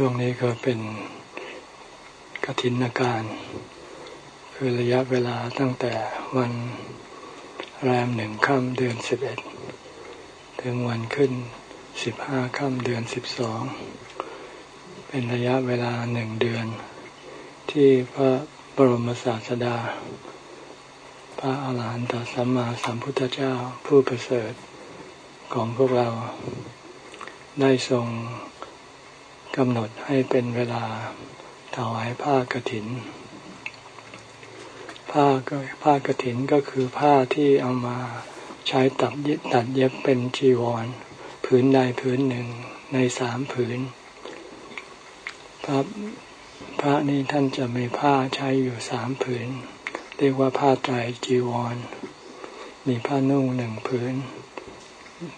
ช่วงนี้ก็เป็นกฐินการคือระยะเวลาตั้งแต่วันแรมหนึ่งค่ำเดือนสิบเอ็ดถึงวันขึ้นสิบห้าค่ำเดือนสิบสองเป็นระยะเวลาหนึ่งเดือน ที่พระบรมศาสดา พระอาหารหันตสัมมาสัมพุทธเจ้าผู้ประเสริฐของพวกเราได้ทรง กำหนดให้เป็นเวลาถวายผ้ากรถิน ผ้าก็ผ้ากรถินก็คือผ้าที่เอามาใช้ตัดเย็บตัดเย็บเป็นจีวร ผืนใดผืนหนึ่งในสามผืน พระพระนี้ท่านจะมีผ้าใช้อยู่สามผืน เรียกว่าผ้าไตรจีวร มีผ้านุ่งหนึ่งผืน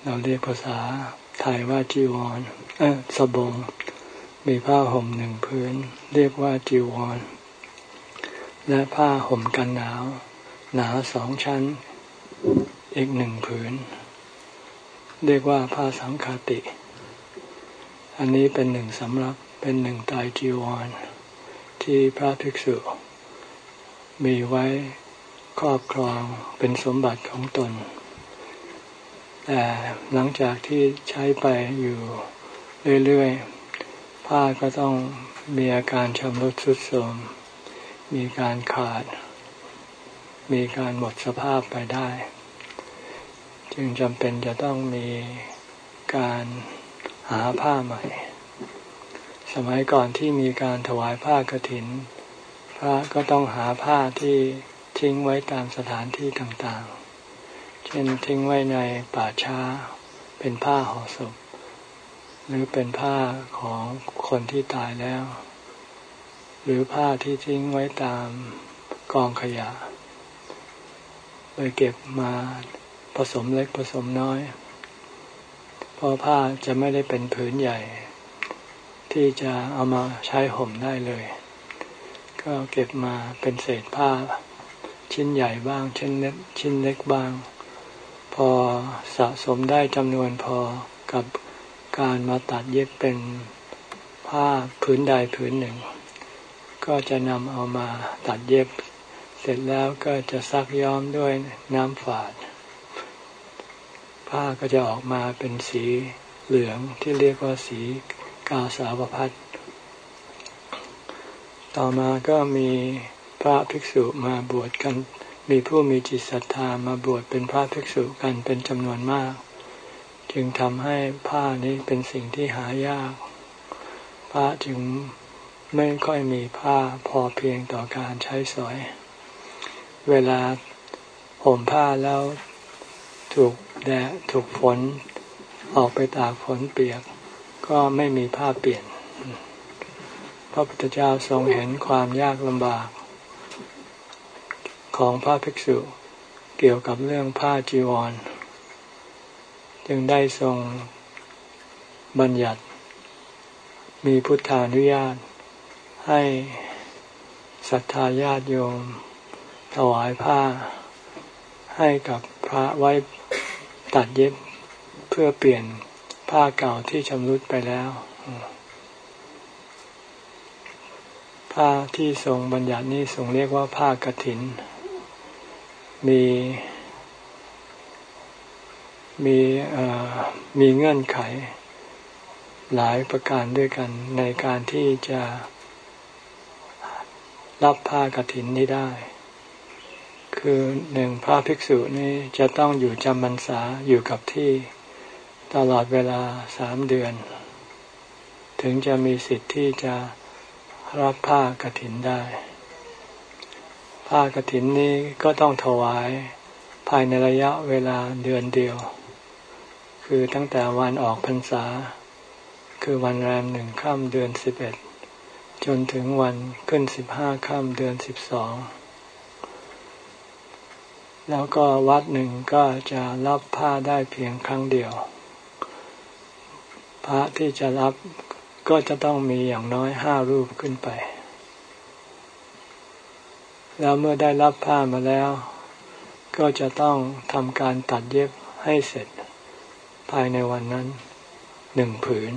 เราเรียกภาษาไทยว่าจีวรเออสบง มีผ้าห่มหนึ่งพื้น เรียกว่าจีวร และผ้าห่มกันหนาว หนาสองชั้น อีกหนึ่งผืน เรียกว่าผ้าสังคาติ อันนี้เป็นหนึ่งสำรับเป็นหนึ่งตายจีวร ที่พระภิกษุ มีไว้ครอบครองเป็นสมบัติของตน แต่หลังจากที่ใช้ไปอยู่เรื่อยๆ ผ้าก็ต้องมีอาการชำรุดทรุดโทรมมีการขาด มีการหมดสภาพไปได้ จึงจำเป็นจะต้องมีการหาผ้าใหม่ สมัยก่อนที่มีการถวายผ้ากรถิน พระก็ต้องหาผ้าที่ทิ้งไว้ตามสถานที่ต่างๆ เช่นทิ้งไว้ในป่าช้า เป็นผ้าห่อศพ หรือเป็นผ้าของคนที่ตายแล้ว หรือผ้าที่ทิ้งไว้ตามกองขยะเลยเก็บมาผสมเล็กผสมน้อยเพราะผ้าจะไม่ได้เป็นผืนใหญ่ ที่จะเอามาใช้ห่มได้เลย ก็เก็บมาเป็นเศษผ้า ชิ้นใหญ่บ้างชิ้นเล็กชิ้นเล็กบ้าง พอสะสมได้จำนวนพอกับ การมาตัดเย็บเป็นผ้าผืนใดผืนหนึ่ง ก็จะนำเอามาตัดเย็บ เสร็จแล้วก็จะซักย้อมด้วยน้ำฝาด ผ้าก็จะออกมาเป็นสีเหลืองที่เรียกว่าสีกาสาวพัดต่อมาก็มีพระภิกษุมาบวชกัน มีผู้มีจิตศรัทธามาบวชเป็นพระภิกษุกันเป็นจำนวนมาก จึงทำให้ผ้านี้เป็นสิ่งที่หายาก พระจึงไม่ค่อยมีผ้าพอเพียงต่อการใช้สอย เวลาห่มผ้าแล้วถูกแดดถูกฝน ออกไปตากฝนเปียก ก็ไม่มีผ้าเปลี่ยน พระพุทธเจ้าทรงเห็นความยากลำบาก ของพระภิกษุเกี่ยวกับเรื่องผ้าจีวร จึงได้ทรงบัญญัติ มีพุทธานุญาต ให้ศรัทธาญาติโยม ถวายผ้า ให้กับพระไว้ตัดเย็บเพื่อเปลี่ยนผ้าเก่าที่ชำรุดไปแล้ว ผ้าที่ทรงบัญญัตินี้ทรงเรียกว่าผ้ากรถิน มี มีมีเงื่อนไข หลายประการด้วยกันในการที่จะรับผ้ากรถินนี้ได้ คือหนึ่งพระภิกษุนี้จะต้องอยู่จำพรรษาอยู่กับที่ตลอดเวลาสามเดือน ถึงจะมีสิทธิ์ที่จะรับผ้ากรถินได้ ผ้ากรถินนี้ก็ต้องถวายภายในระยะเวลาเดือนเดียว คือตั้งแต่วันออกพรรษา คือวันแรมหนึ่งค่ำเดือนสิบเอ็ดจนถึงวันขึ้นสิบห้าค่ำเดือนสิบสองแล้วก็วัดหนึ่งก็จะรับผ้าได้เพียงครั้งเดียว พระที่จะรับก็จะต้องมีอย่างน้อยห้ารูปขึ้นไป แล้วเมื่อได้รับผ้ามาแล้ว ก็จะต้องทำการตัดเย็บให้เสร็จ ภายในวันนั้นหนึ่งผืน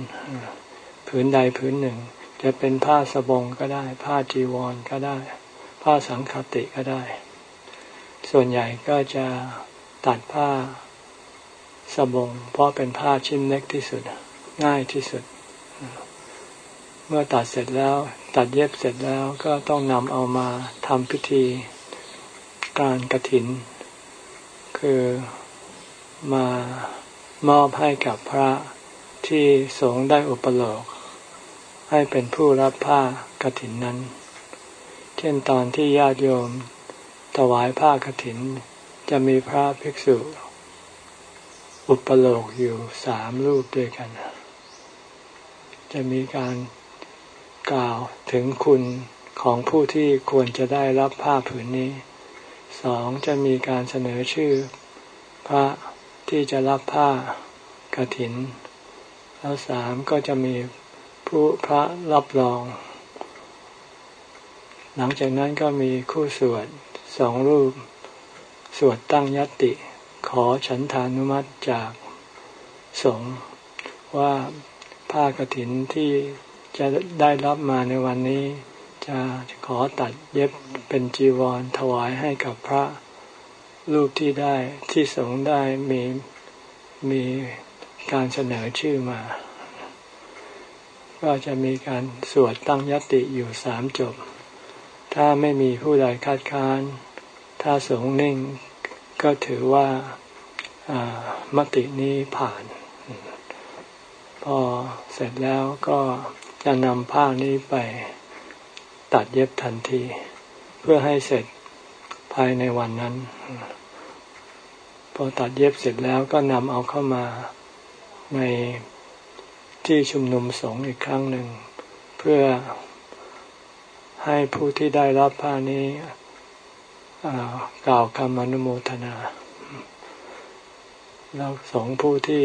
ผืนใดผืนหนึ่ง จะเป็นผ้าสบงก็ได้ ผ้าจีวรก็ได้ ผ้าสังคติก็ได้ ส่วนใหญ่ก็จะตัดผ้าสบง เพราะเป็นผ้าชิ้นเล็กที่สุด ง่ายที่สุด เมื่อตัดเสร็จแล้ว ตัดเย็บเสร็จแล้วก็ต้องนำเอามาทำพิธีการกระถิน คือมา มอบให้กับพระที่สงได้อุปโลก ให้เป็นผู้รับผ้ากฐินนั้น เช่นตอนที่ญาติโยมถวายผ้ากฐิน จะมีพระภิกษุ อุปโลกอยู่สามรูปด้วยกัน จะมีการกล่าวถึงคุณของผู้ที่ควรจะได้รับผ้าผืนนี้ สองจะมีการเสนอชื่อพระ ที่จะรับผ้ากระถิน แล้วสามก็จะมีผู้พระรับรอง หลังจากนั้นก็มีคู่สวดสองรูป สวดตั้งยติ ขอฉันทานุมัติจากสงฆ์ว่าผ้ากระถินที่จะได้รับมาในวันนี้ จะขอตัดเย็บเป็นจีวรถวายให้กับพระ รูปที่ได้ที่สงได้มีมีการเสนอชื่อมา ก็จะมีการสวดตั้งยติอยู่สามจบ ถ้าไม่มีผู้ใดคัดค้าน ถ้าสงนิ่งก็ถือว่ามตินี้ผ่าน พอเสร็จแล้วก็จะนำผ้านี้ไปตัดเย็บทันที เพื่อให้เสร็จ ภายในวันนั้น พอตัดเย็บเสร็จแล้วก็นำเอาเข้ามาในที่ชุมนุมสงฆ์อีกครั้งหนึ่ง เพื่อให้ผู้ที่ได้รับผ้านี้กล่าวคำอนุโมทนา แล้วสองผู้ที่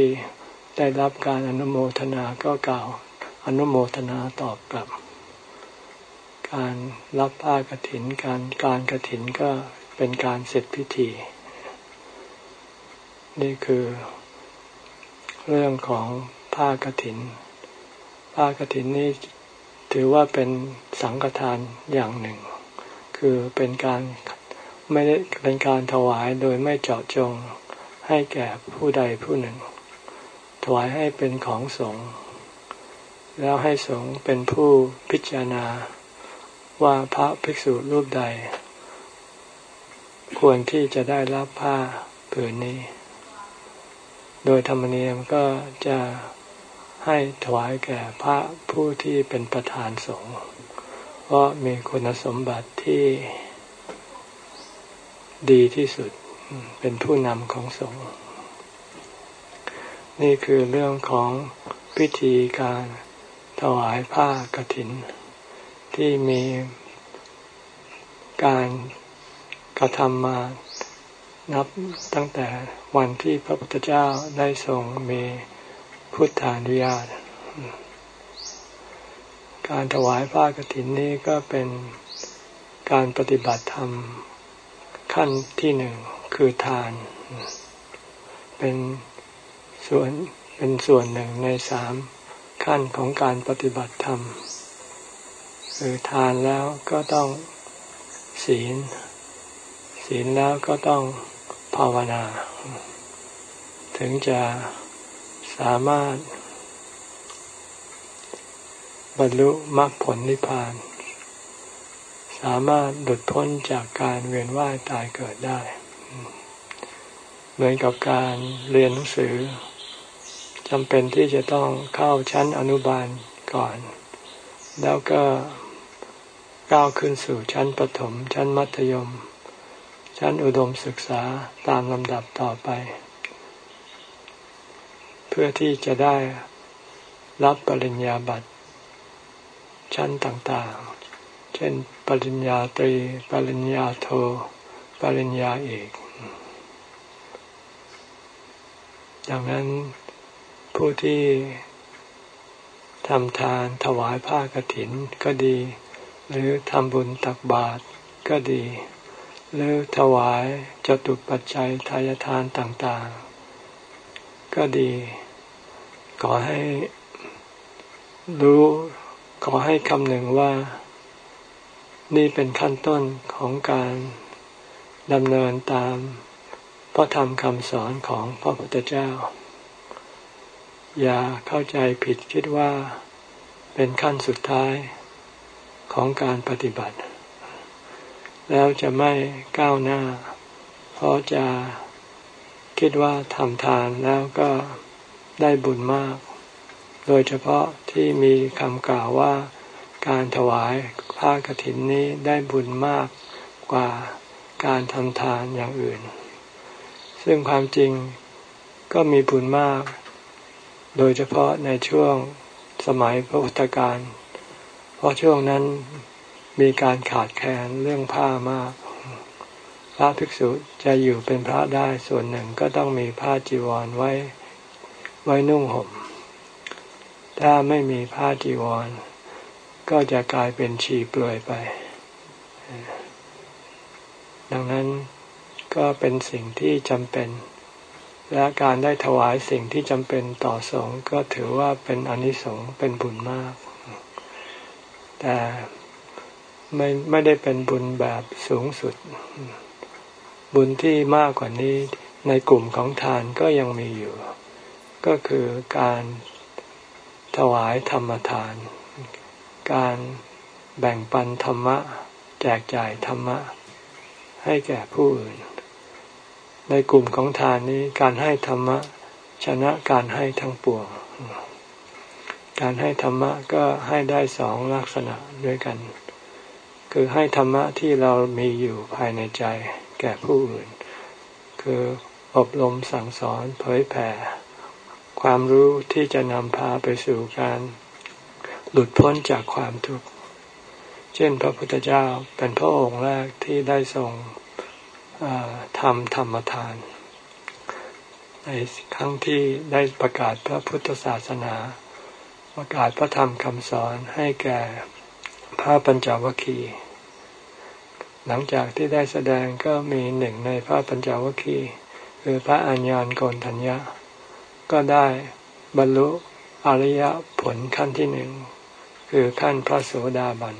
ได้รับการอนุโมทนาก็กล่าวอนุโมทนาตอบกลับ การรับผ้ากรถิน การการกรถินก็ เป็นการเสร็จพิธี นี่คือ เรื่องของผ้ากรถิน ผ้ากรถินนี้ถือว่าเป็นสังฆทานอย่างหนึ่ง คือเป็นการไม่ได้เป็นการถวายโดยไม่เจาะจงให้แก่ผู้ใดผู้หนึ่ง ถวายให้เป็นของสงฆ์แล้วให้สงฆ์เป็นผู้พิจารณาว่าพระภิกษุรูปใด ควรที่จะได้รับผ้าผืนนี้ โดยธรรมเนียมก็จะให้ถวายแก่พระผู้ที่เป็นประธานสงฆ์เพราะมีคุณสมบัติที่ดีที่สุดเป็นผู้นำของสงฆ์นี่คือเรื่องของพิธีการถวายผ้ากรถิน ที่มีการ กระทำมานับตั้งแต่วันที่พระพุทธเจ้าได้ทรงมีพุทธานุญาต การถวายผ้ากรถินนี้ก็เป็นการปฏิบัติธรรมขั้นที่หนึ่งคือทาน เป็นส่วนเป็นส่วนหนึ่งในสามขั้นของการปฏิบัติธรรม คือทานแล้วก็ต้องศีล ศีลแล้วก็ต้องภาวนา ถึงจะสามารถ บรรลุมรรคผลนิพพาน สามารถหลุดพ้นจากการเวียนว่ายตายเกิดได้ เหมือนกับการเรียนหนังสือจำเป็นที่จะต้องเข้าชั้นอนุบาลก่อน แล้วก็ก้าวขึ้นสู่ชั้นประถม ชั้นมัธยม ชั้นอุดมศึกษาตามลำดับต่อไป เพื่อที่จะได้รับปริญญาบัตรชั้นต่างๆ เช่น ปริญญาตรี ปริญญาโท ปริญญาเอกดังนั้นผู้ที่ทำทานถวายผ้ากรถินก็ดี หรือทำบุญตักบาตรก็ดี หรือถวายจตุปัจจัยทายทานต่างๆ ก็ดี ขอให้รู้ขอให้คำหนึ่งว่า นี่เป็นขั้นต้นของการดำเนินตามพระธรรมคำสอนของพระพุทธเจ้า อย่าเข้าใจผิดคิดว่าเป็นขั้นสุดท้ายของการปฏิบัติ แล้วจะไม่ก้าวหน้า เพราะจะคิดว่าทำทานแล้วก็ได้บุญมาก โดยเฉพาะที่มีคำกล่าวว่าการถวายผ้ากฐินนี้ได้บุญมากกว่าการทำทานอย่างอื่น ซึ่งความจริงก็มีบุญมาก โดยเฉพาะในช่วงสมัยพระพุทธการ เพราะช่วงนั้น มีการขาดแคลนเรื่องผ้ามาก พระภิกษุจะอยู่เป็นพระได้ส่วนหนึ่งก็ต้องมีผ้าจีวรไว้ไว้นุ่งห่ม ถ้าไม่มีผ้าจีวร ก็จะกลายเป็นชีเปลือยไป ดังนั้นก็เป็นสิ่งที่จำเป็น และการได้ถวายสิ่งที่จำเป็นต่อสงฆ์ก็ถือว่าเป็นอนิสงส์เป็นบุญมาก แต่ ไม่ไม่ได้เป็นบุญแบบสูงสุด บุญที่มากกว่านี้ในกลุ่มของทานก็ยังมีอยู่ ก็คือการถวายธรรมทาน การแบ่งปันธรรมะ แจกจ่ายธรรมะ ให้แก่ผู้อื่น ในกลุ่มของทานนี้การให้ธรรมะ ชนะการให้ทั้งปวง การให้ธรรมะก็ให้ได้สองลักษณะด้วยกัน คือให้ธรรมะที่เรามีอยู่ภายในใจ แก่ผู้อื่น คืออบรมสั่งสอนเผยแผ่ ความรู้ที่จะนำพาไปสู่การหลุดพ้นจากความทุกข์ เช่นพระพุทธเจ้าเป็นพระองค์แรกที่ได้ทรงทำธรรมทาน ในครั้งที่ได้ประกาศพระพุทธศาสนา ประกาศพระธรรมคำสอนให้แก่พระปัญจวัคคีย์ หลังจากที่ได้แสดงก็มีหนึ่งในพระปัญจวัคคีย์คือพระอัญญาณโกนทัญญาก็ได้บรรลุอริยผลขั้นที่หนึ่งคือขั้นพระโสดาบัน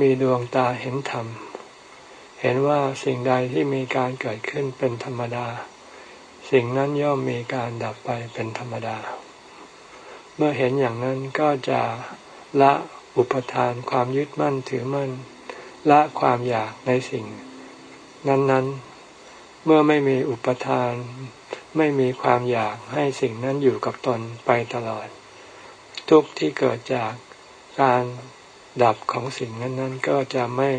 มีดวงตาเห็นธรรม เห็นว่าสิ่งใดที่มีการเกิดขึ้นเป็นธรรมดา สิ่งนั้นย่อมมีการดับไปเป็นธรรมดา เมื่อเห็นอย่างนั้นก็จะละอุปทานความยึดมั่นถือมั่น ละความอยากในสิ่ง นั้นๆ เมื่อไม่มีอุปทาน ไม่มีความอยากให้สิ่งนั้นอยู่กับตนไปตลอด ทุกที่เกิดจากการดับของสิ่งนั้นๆ ก็จะไม่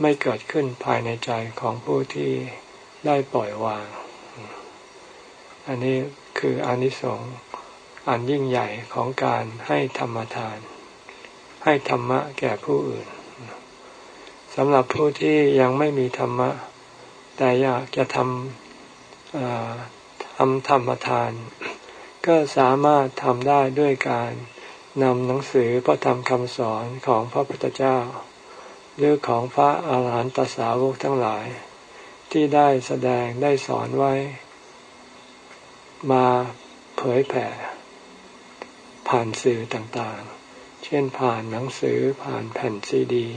ไม่เกิดขึ้นภายในใจของผู้ที่ได้ปล่อยวาง อันนี้คืออนิสงส์อันยิ่งใหญ่ของการให้ธรรมทาน ให้ธรรมะแก่ผู้อื่น สำหรับผู้ที่ยังไม่มีธรรมะ แต่อยากจะทำทำธรรมทาน ก็สามารถทำได้ด้วยการนำหนังสือพระธรรมคำสอนของพระพุทธเจ้า หรือของพระอาหารหันตสาวกทั้งหลาย ที่ได้แสดงได้สอนไว้ มาเผยแผ่ ผ่านสื่อต่างๆ เช่นผ่านหนังสือผ่านแผ่นซีดี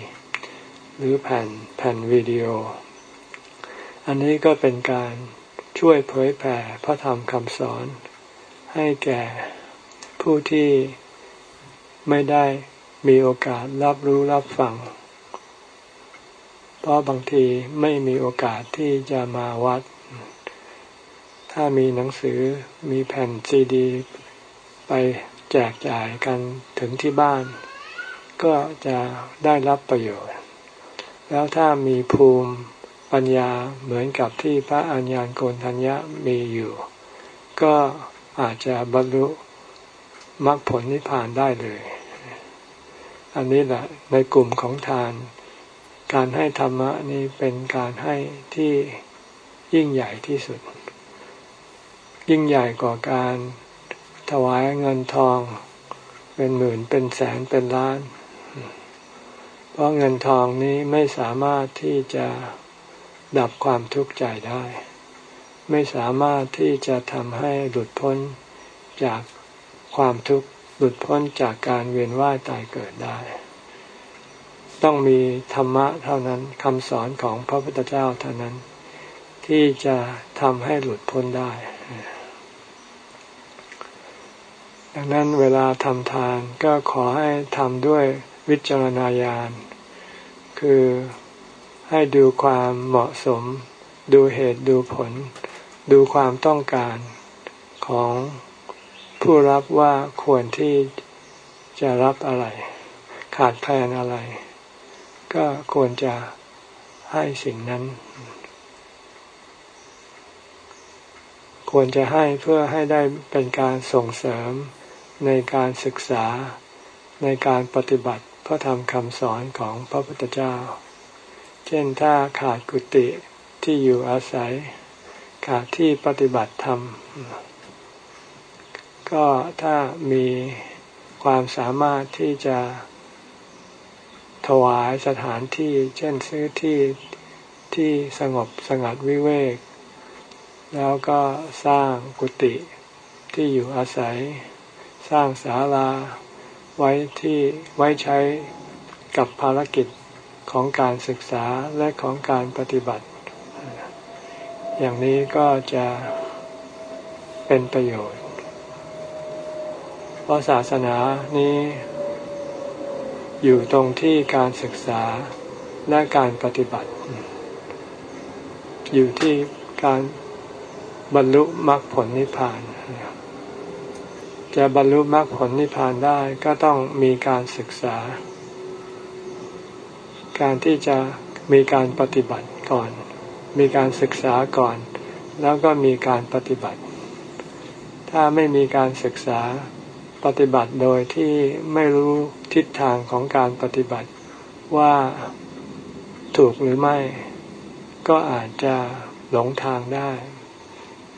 หรือแผ่นแผ่นวิดีโอ อันนี้ก็เป็นการช่วยเผยแผ่พระธรรมคำสอน ให้แก่ผู้ที่ไม่ได้มีโอกาสรับรู้รับฟัง เพราะบางทีไม่มีโอกาสที่จะมาวัด ถ้ามีหนังสือมีแผ่นซีดี ไปแจกจ่ายกันถึงที่บ้าน ก็จะได้รับประโยชน์ แล้วถ้ามีภูมิปัญญาเหมือนกับที่พระอัญญาณโกนทัญญะมีอยู่ ก็อาจจะบรรลุมรรคผลนิพพานได้เลย อันนี้แหละในกลุ่มของทาน การให้ธรรมะนี้เป็นการให้ที่ยิ่งใหญ่ที่สุด ยิ่งใหญ่กว่าการถวายเงินทอง เป็นหมื่นเป็นแสนเป็นล้าน เพราะเงินทองนี้ไม่สามารถที่จะดับความทุกข์ใจได้ ไม่สามารถที่จะทำให้หลุดพ้นจากความทุกข์หลุดพ้นจากการเวียนว่ายตายเกิดได้ ต้องมีธรรมะเท่านั้นคำสอนของพระพุทธเจ้าเท่านั้น ที่จะทำให้หลุดพ้นได้ ดังนั้นเวลาทำทานก็ขอให้ทำด้วย วิจารณญาณ คือให้ดูความเหมาะสม ดูเหตุดูผล ดูความต้องการของผู้รับว่าควรที่จะรับอะไร ขาดแคลนอะไร ก็ควรจะให้สิ่งนั้น ควรจะให้เพื่อให้ได้เป็นการส่งเสริมในการศึกษาในการปฏิบัติ พระธรรมคำสอนของพระพุทธเจ้า เช่นถ้าขาดกุฏิที่อยู่อาศัย ขาดที่ปฏิบัติธรรม ก็ถ้ามีความสามารถที่จะถวายสถานที่ เช่นซื้อที่ที่สงบสงัดวิเวก แล้วก็สร้างกุฏิที่อยู่อาศัย สร้างศาลา ไว้ที่ไว้ใช้กับภารกิจของการศึกษาและของการปฏิบัติ อย่างนี้ก็จะเป็นประโยชน์ เพราะศาสนานี้อยู่ตรงที่การศึกษาและการปฏิบัติ อยู่ที่การบรรลุมรรคผลนิพพาน จะบรรลุมรรคผลนิพพานได้ก็ต้องมีการศึกษา การที่จะมีการปฏิบัติก่อน มีการศึกษาก่อน แล้วก็มีการปฏิบัติ ถ้าไม่มีการศึกษาปฏิบัติโดยที่ไม่รู้ทิศทางของการปฏิบัติว่าถูกหรือไม่ ก็อาจจะหลงทางได้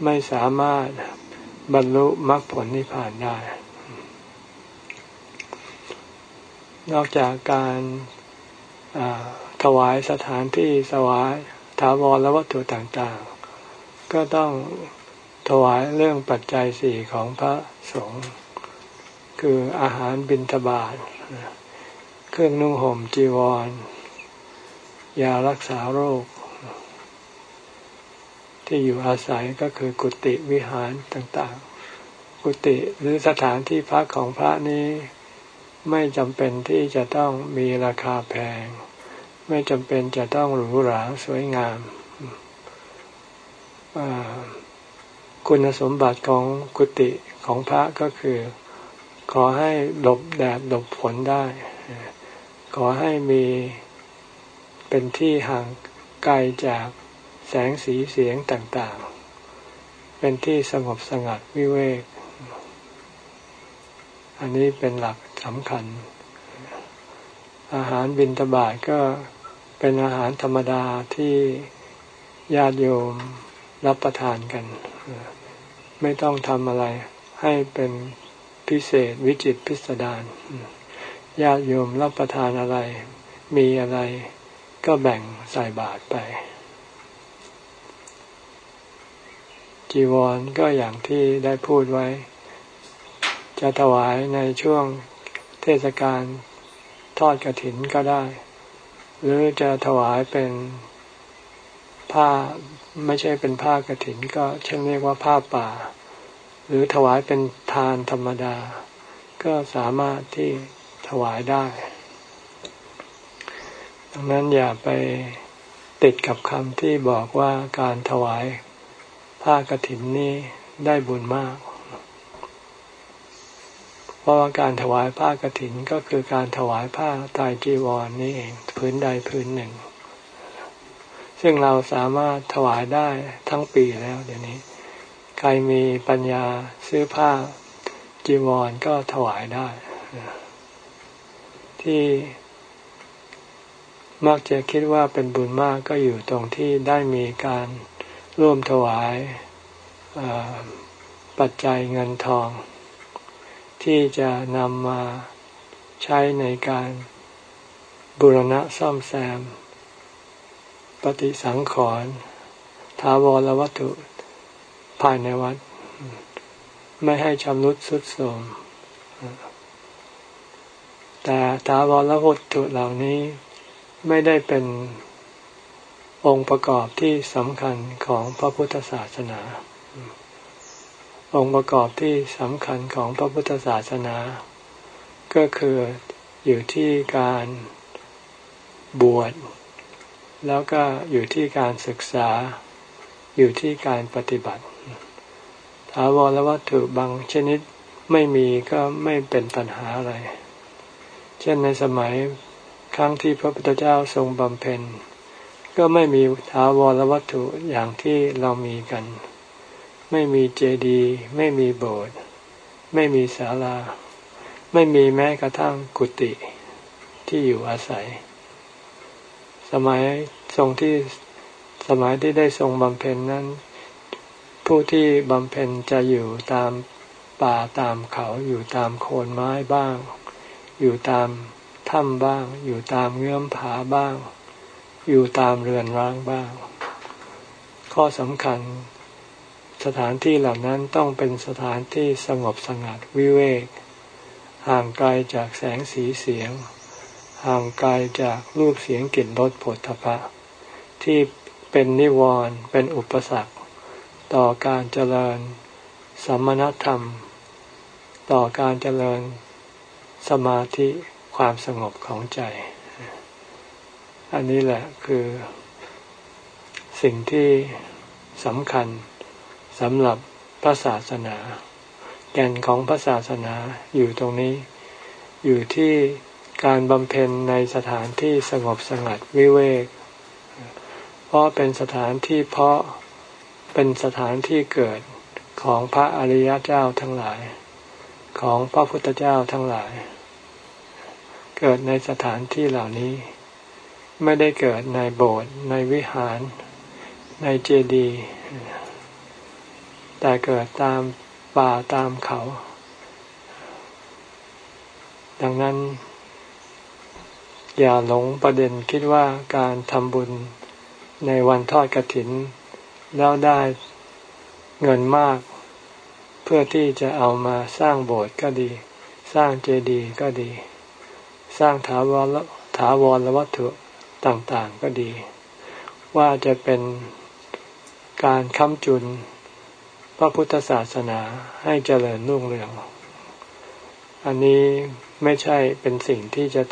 ไม่สามารถ บรรลุมรรคผลนิพพานได้ นอกจากการถวายสถานที่สวายถาวรและวัตถุต่างๆ ก็ต้องถวายเรื่องปัจจัยสี่ของพระสงฆ์คืออาหารบิณฑบาตเครื่องนุ่งห่มจีวร ยารักษาโรค ที่อยู่อาศัยก็คือกุฏิวิหารต่างๆ กุฏิหรือสถานที่พักของพระนี้ไม่จำเป็นที่จะต้องมีราคาแพง ไม่จำเป็นจะต้องหรูหราสวยงาม คุณสมบัติของกุฏิของพระก็คือ ขอให้หลบแดดหลบฝนได้ ขอให้มีเป็นที่ห่างไกลจาก แสงสีเสียงต่างๆ เป็นที่สงบสงัดวิเวก อันนี้เป็นหลักสำคัญ อาหารบินตบาทก็เป็นอาหารธรรมดาที่ญาติโยมรับประทานกัน ไม่ต้องทำอะไรให้เป็นพิเศษวิจิตพิสดารญาติโยมรับประทานอะไร มีอะไรก็แบ่งใส่บาตรไป จีวรก็อย่างที่ได้พูดไว้ จะถวายในช่วงเทศกาลทอดกระถินก็ได้ หรือจะถวายเป็นผ้าไม่ใช่เป็นผ้ากระถิน ก็เช่นเรียกว่าผ้าป่า หรือถวายเป็นทานธรรมดา ก็สามารถที่ถวายได้ ดังนั้นอย่าไปติดกับคำที่บอกว่าการถวาย ผ้ากรถินนี้ได้บุญมาก เพราะว่าการถวายผ้ากรถินก็คือการถวายผ้าตายจีวรนนี่เองพื้นใดพื้นหนึ่ง ซึ่งเราสามารถถวายได้ทั้งปีแล้วเดี๋ยวนี้ ใครมีปัญญาซื้อผ้าจีวรก็ถวายได้ ที่มักจะคิดว่าเป็นบุญมากก็อยู่ตรงที่ได้มีการ ร่วมถวายปัจจัยเงินทอง ที่จะนำมาใช้ในการบุรณะซ่อมแซม ปฏิสังขรณ์ทาวรวัตถุภายในวัด ไม่ให้ชำรุดสุดโทรมแต่ถาวรวัตถุเหล่านี้ไม่ได้เป็น องค์ประกอบที่สำคัญของพระพุทธศาสนา องค์ประกอบที่สำคัญของพระพุทธศาสนา ก็คืออยู่ที่การบวช แล้วก็อยู่ที่การศึกษา อยู่ที่การปฏิบัติ ถาวรวัตถุบางชนิดไม่มีก็ไม่เป็นปัญหาอะไร เช่นในสมัยครั้งที่พระพุทธเจ้าทรงบำเพ็ญ ก็ไม่มีถาวรวัตถุอย่างที่เรามีกัน ไม่มีเจดีย์ไม่มีโบสถ์ไม่มีศาลา ไม่มีแม้กระทั่งกุฏิที่อยู่อาศัย สมัยทรงที่สมัยที่ได้ทรงบำเพ็ญนั้น ผู้ที่บำเพ็ญจะอยู่ตามป่าตามเขาอยู่ตามโคนไม้บ้าง อยู่ตามถ้ำบ้าง อยู่ตามเงื่อมผาบ้าง อยู่ตามเรือนร้างบ้าง ข้อสำคัญสถานที่เหล่านั้นต้องเป็นสถานที่สงบสงัดวิเวก ห่างไกลจากแสงสีเสียง ห่างไกลจากรูปเสียงกลิ่นรสผลทพะ ที่เป็นนิวรณ์เป็นอุปสรรค ต่อการเจริญสมณธรรม ต่อการเจริญสมาธิความสงบของใจ อันนี้แหละคือสิ่งที่สำคัญสำหรับพระศาสนา แก่นของพระศาสนาอยู่ตรงนี้ อยู่ที่การบำเพ็ญในสถานที่สงบสงัดวิเวก เพราะเป็นสถานที่เพาะเป็นสถานที่เกิดของพระอริยเจ้าทั้งหลาย ของพระพุทธเจ้าทั้งหลาย เกิดในสถานที่เหล่านี้ ไม่ได้เกิดในโบสถ์ในวิหาร ในเจดีย์แต่เกิดตามป่าตามเขา ดังนั้น อย่าหลงประเด็นคิดว่าการทำบุญในวันทอดกระถิน แล้วได้เงินมาก เพื่อที่จะเอามาสร้างโบสถ์ก็ดี สร้างเจดีย์ก็ดี สร้างถาวรถาวรวัตถุ ต่างๆก็ดี ว่าจะเป็นการค้ำจุนพระพุทธศาสนาให้เจริญรุ่งเรือง อันนี้ไม่ใช่เป็นสิ่งที่จะ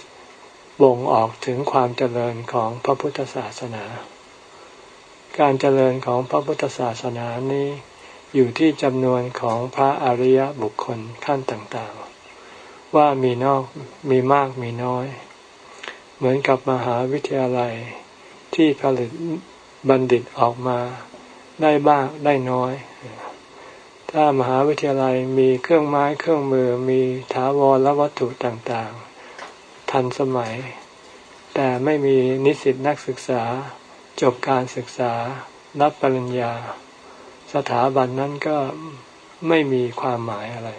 บ่งออกถึงความเจริญของพระพุทธศาสนา การเจริญของพระพุทธศาสนานี้อยู่ที่จำนวนของพระอริยบุคคลขั้นต่างๆ ว่ามีนอกมีมากมีน้อย เหมือนกับมหาวิทยาลัยที่ผลิตบัณฑิตออกมาได้บ้างได้น้อย ถ้ามหาวิทยาลัยมีเครื่องไม้เครื่องมือมีถาวรและวัตถุต่างๆ ทันสมัย แต่ไม่มีนิสิตนักศึกษา จบการศึกษารับปริญญา สถาบันนั้นก็ไม่มีความหมายอะไร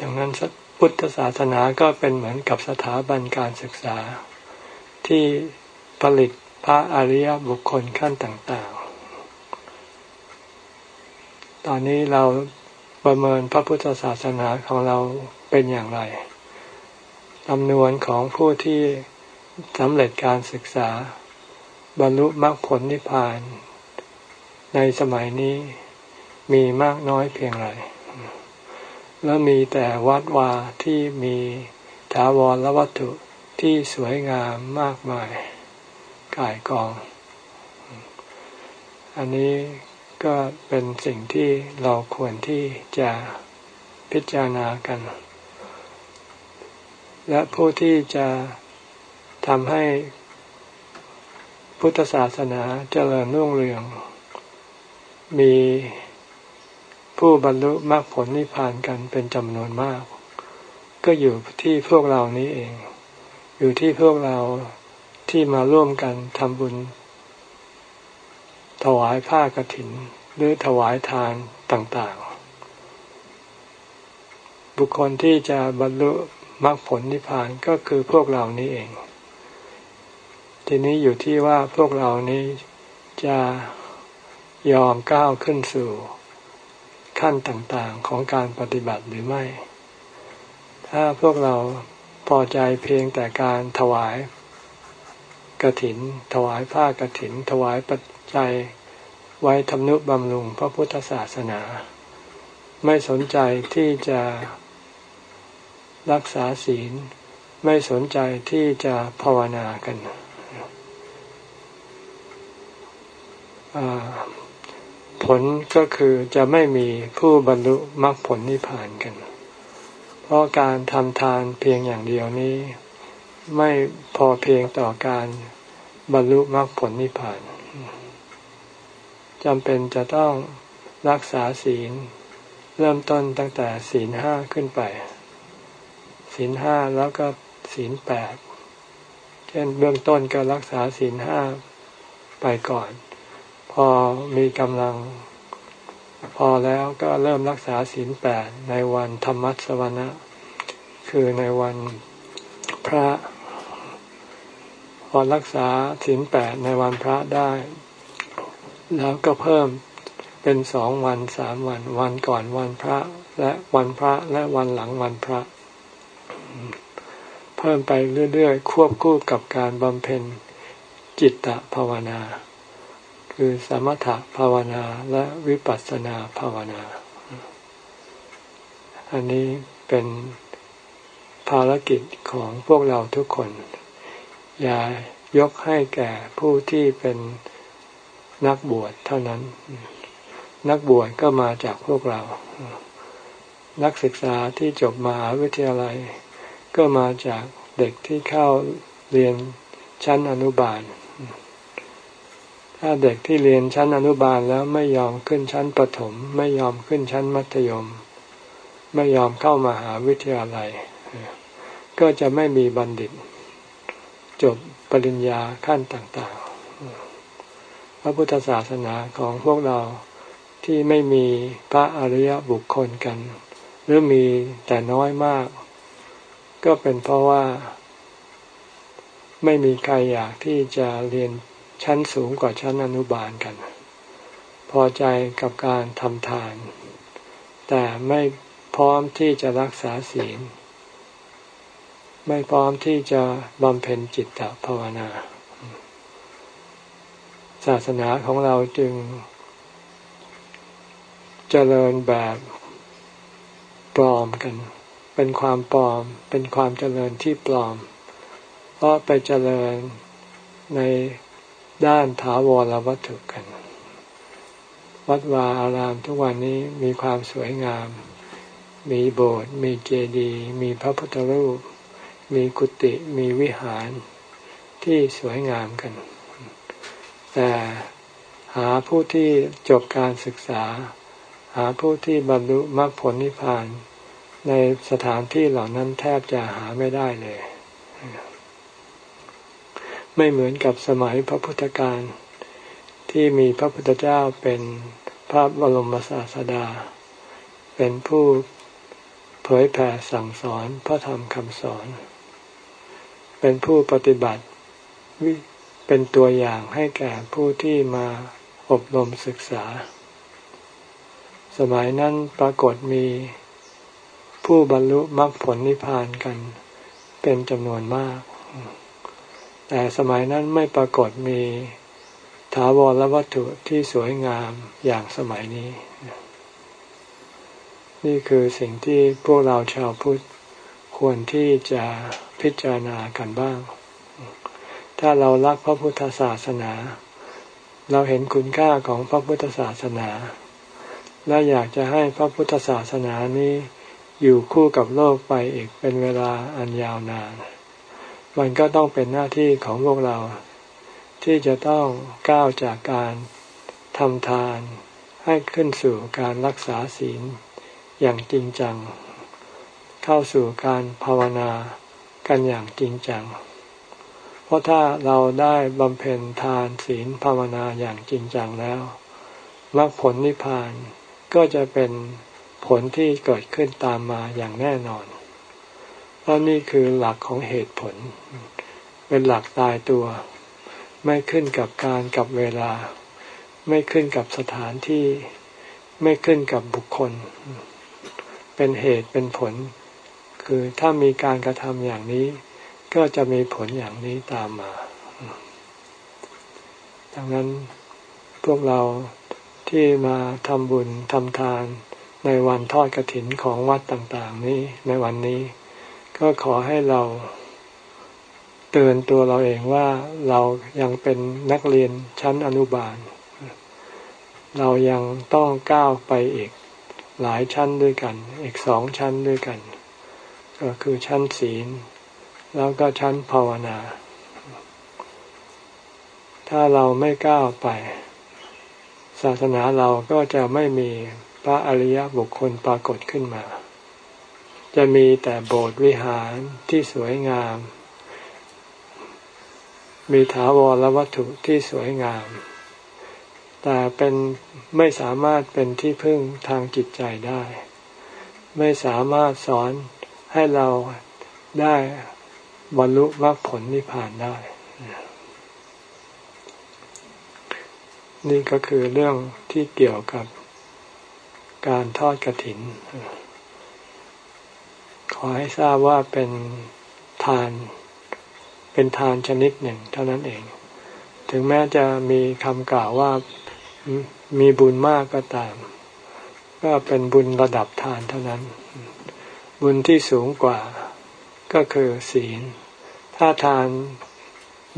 ดังนั้น พุทธศาสนาก็เป็นเหมือนกับสถาบันการศึกษา ที่ผลิตพระอริยบุคคลขั้นต่างๆ ตอนนี้เราประเมินพระพุทธศาสนาของเราเป็นอย่างไรจำนวนของผู้ที่สำเร็จการศึกษา บรรลุมรรคผลนิพพาน ในสมัยนี้มีมากน้อยเพียงไร แล้วมีแต่วัดวาที่มีถาวรและวัตถุที่สวยงามมากมายกายกอง อันนี้ก็เป็นสิ่งที่เราควรที่จะพิจารณากัน และผู้ที่จะทำให้พุทธศาสนาเจริญรุ่งเรือง มี ผู้บรรลุมรรคผลนิพพานกันเป็นจำนวนมาก ก็อยู่ที่พวกเรานี้เอง อยู่ที่พวกเราที่มาร่วมกันทำบุญ ถวายผ้ากรถิน หรือถวายทานต่างๆ บุคคลที่จะบรรลุมรรคผลนิพพานก็คือพวกเรานี้เอง ทีนี้อยู่ที่ว่าพวกเรานี้จะยอมก้าวขึ้นสู่ ขั้นต่างๆของการปฏิบัติหรือไม่ ถ้าพวกเราพอใจเพียงแต่การถวายกระถิน ถวายผ้ากระถิน ถวายปัจจัยไว้ทำนุบำรุงพระพุทธศาสนา ไม่สนใจที่จะรักษาศีล ไม่สนใจที่จะภาวนากัน ผลก็คือจะไม่มีผู้บรรลุมรรคผลนิพพานกัน เพราะการทำทานเพียงอย่างเดียวนี้ ไม่พอเพียงต่อการบรรลุมรรคผลนิพพานจำเป็นจะต้องรักษาศีล เริ่มต้นตั้งแต่ศีลห้าขึ้นไป ศีลห้าแล้วก็ศีลแปดเช่นเบื้องต้นก็รักษาศีลห้าไปก่อน พอมีกำลัง พอแล้วก็เริ่มรักษาศีลแปดในวันธรรมัสวนะ คือในวันพระ พอรักษาศีลแปดในวันพระได้ แล้วก็เพิ่มเป็นสองวันสามวัน วันก่อนวันพระ และวันพระและวันหลังวันพระ เพิ่มไปเรื่อยๆ ควบคู่กับการบำเพ็ญจิตตภาวนา คือสมถภาวนาและวิปัสสนาภาวนา อันนี้เป็นภารกิจของพวกเราทุกคน อย่ายกให้แก่ผู้ที่เป็นนักบวชเท่านั้น นักบวชก็มาจากพวกเรา นักศึกษาที่จบมหาวิทยาลัย ก็มาจากเด็กที่เข้าเรียนชั้นอนุบาล ถ้าเด็กที่เรียนชั้นอนุบาลแล้วไม่ยอมขึ้นชั้นประถม ไม่ยอมขึ้นชั้นมัธยม ไม่ยอมเข้ามาหาวิทยาลัย ก็จะไม่มีบัณฑิต จบปริญญาขั้นต่างๆ พระพุทธศาสนาของพวกเราที่ไม่มีพระอริยบุคคลกัน หรือมีแต่น้อยมาก ก็เป็นเพราะว่า ไม่มีใครอยากที่จะเรียน ชั้นสูงกว่าชั้นอนุบาลกัน พอใจกับการทำทาน แต่ไม่พร้อมที่จะรักษาศีล ไม่พร้อมที่จะบำเพ็ญจิตตภาวนา ศาสนาของเราจึงเจริญแบบปลอมกัน เป็นความปลอม เป็นความเจริญที่ปลอม เพราะไปเจริญใน ด้านถาวรวัตถุกัน วัดวาอารามทุกวันนี้มีความสวยงาม มีโบสถ์มีเจดีย์มีพระพุทธรูป มีกุฏิมีวิหารที่สวยงามกัน แต่หาผู้ที่จบการศึกษา หาผู้ที่บรรลุมรรคผลนิพพาน ในสถานที่เหล่านั้นแทบจะหาไม่ได้เลย ไม่เหมือนกับสมัยพระพุทธการที่มีพระพุทธเจ้าเป็นพระบรมศาสดา เป็นผู้เผยแผ่สั่งสอนพระธรรมคำสอน เป็นผู้ปฏิบัติเป็นตัวอย่างให้แก่ผู้ที่มาอบรมศึกษา สมัยนั้นปรากฏมีผู้บรรลุมรรคผลนิพพานกันเป็นจำนวนมาก แต่สมัยนั้นไม่ปรากฏมีถาวรวัตถุที่สวยงามอย่างสมัยนี้ นี่คือสิ่งที่พวกเราชาวพุทธควรที่จะพิจารณากันบ้าง ถ้าเรารักพระพุทธศาสนา เราเห็นคุณค่าของพระพุทธศาสนา และอยากจะให้พระพุทธศาสนานี้อยู่คู่กับโลกไปอีกเป็นเวลาอันยาวนาน มันก็ต้องเป็นหน้าที่ของพวกเรา ที่จะต้องก้าวจากการทำทาน ให้ขึ้นสู่การรักษาศีลอย่างจริงจัง เข้าสู่การภาวนากันอย่างจริงจัง เพราะถ้าเราได้บำเพ็ญทานศีลภาวนาอย่างจริงจังแล้วมรรคผลนิพพานก็จะเป็นผลที่เกิดขึ้นตามมาอย่างแน่นอน เพราะนี่คือหลักของเหตุผล เป็นหลักตายตัว ไม่ขึ้นกับการกับเวลา ไม่ขึ้นกับสถานที่ ไม่ขึ้นกับบุคคล เป็นเหตุเป็นผล คือถ้ามีการกระทำอย่างนี้ ก็จะมีผลอย่างนี้ตามมาดังนั้นพวกเราที่มาทำบุญทำทานในวันทอดกระถินของวัดต่าง ๆ นี้ในวันนี้ ก็ขอให้เราเตือนตัวเราเองว่าเรายังเป็นนักเรียนชั้นอนุบาล เรายังต้องก้าวไปอีกหลายชั้นด้วยกัน อีกสองชั้นด้วยกัน ก็คือชั้นศีล แล้วก็ชั้นภาวนา ถ้าเราไม่ก้าวไป ศาสนาเราก็จะไม่มีพระอริยบุคคลปรากฏขึ้นมา จะมีแต่โบสถ์วิหารที่สวยงาม มีถาวรวัตถุที่สวยงาม แต่เป็นไม่สามารถเป็นที่พึ่งทางจิตใจได้ ไม่สามารถสอนให้เราได้บรรลุมรรคผลนิพพานได้ นี่ก็คือเรื่องที่เกี่ยวกับการทอดกระถิน อให้ทราบว่าเป็นทาน เป็นทานชนิดหนึ่ง เท่านั้นเอง ถึงแม้จะมีคำกล่าวว่ามีบุญมากก็ตาม ก็เป็นบุญระดับทานเท่านั้น บุญที่สูงกว่าก็คือศีล ถ้าทาน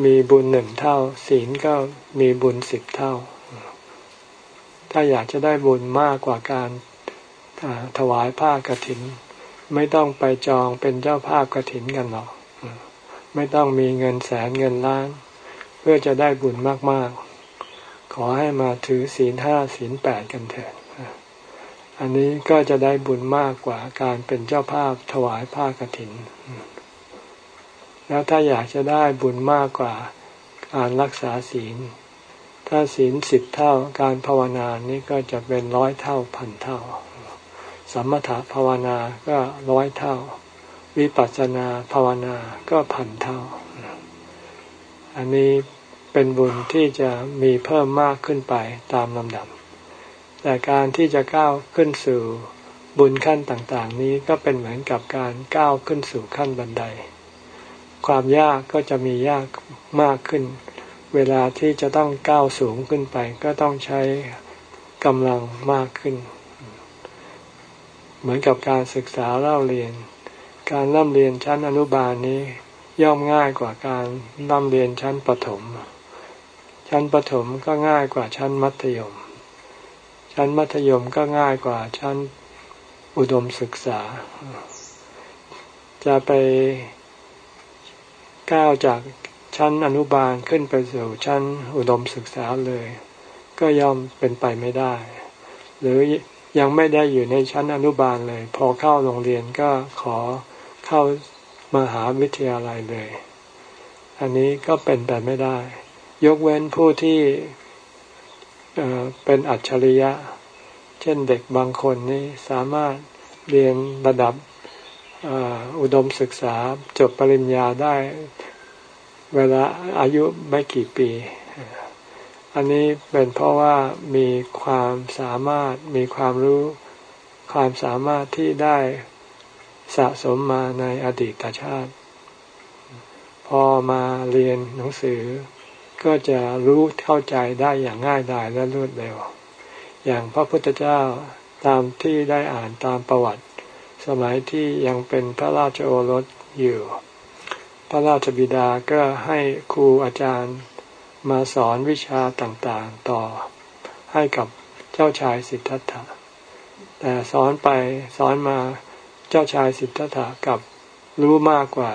มีบุญหนึ่งเท่า ศีลก็มีบุญสิบเท่า ถ้าอยากจะได้บุญมากกว่าการถวายผ้ากรถิน ไม่ต้องไปจองเป็นเจ้าภาพกระถินกันหรอก ไม่ต้องมีเงินแสนเงินล้าน เพื่อจะได้บุญมากๆ ขอให้มาถือศีลห้าศีลแปดกันเถิดอันนี้ก็จะได้บุญมากกว่าการเป็นเจ้าภาพถวายผ้ากรถิน แล้วถ้าอยากจะได้บุญมากกว่าการรักษาศีล ถ้าศีลสิบเท่าการภาวนานี้ก็จะเป็นร้อยเท่าพันเท่า สมถภาวนาก็ร้อยเท่า วิปัสสนาภาวนาก็พันเท่า อันนี้เป็นบุญที่จะมีเพิ่มมากขึ้นไปตามลำดับ แต่การที่จะก้าวขึ้นสู่บุญขั้นต่างๆ นี้ก็เป็นเหมือนกับการก้าวขึ้นสู่ขั้นบันได ความยากก็จะมียากมากขึ้น เวลาที่จะต้องก้าวสูงขึ้นไป ก็ต้องใช้กำลังมากขึ้น เหมือนกับการศึกษาเล่าเรียน การร่ำเรียนชั้นอนุบาลนี้ย่อมง่ายกว่าการร่ำเรียนชั้นประถม ชั้นประถมก็ง่ายกว่าชั้นมัธยม ชั้นมัธยมก็ง่ายกว่าชั้นอุดมศึกษา จะไปก้าวจากชั้นอนุบาลขึ้นไปสู่ชั้นอุดมศึกษาเลย ก็ย่อมเป็นไปไม่ได้ หรือ ยังไม่ได้อยู่ในชั้นอนุบาลเลย พอเข้าโรงเรียนก็ขอเข้ามหาวิทยาลัยเลย อันนี้ก็เป็นไปไม่ได้ ยกเว้นผู้ที่เป็นอัจฉริยะ เช่นเด็กบางคนนี่สามารถเรียนระดับอุดมศึกษาจบปริญญาได้เวลาอายุไม่กี่ปี อันนี้เป็นเพราะว่ามีความสามารถมีความรู้ความสามารถที่ได้สะสมมาในอดีตชาติ พอมาเรียนหนังสือ ก็จะรู้เข้าใจได้อย่างง่ายดายและรวดเร็ว อย่างพระพุทธเจ้าตามที่ได้อ่านตามประวัติ สมัยที่ยังเป็นพระราชโอรสอยู่ พระราชบิดาก็ให้ครูอาจารย์ มาสอนวิชาต่างๆต่อให้กับเจ้าชายสิทธัตถะ แต่สอนไปสอนมาเจ้าชายสิทธัตถะกับรู้มากกว่า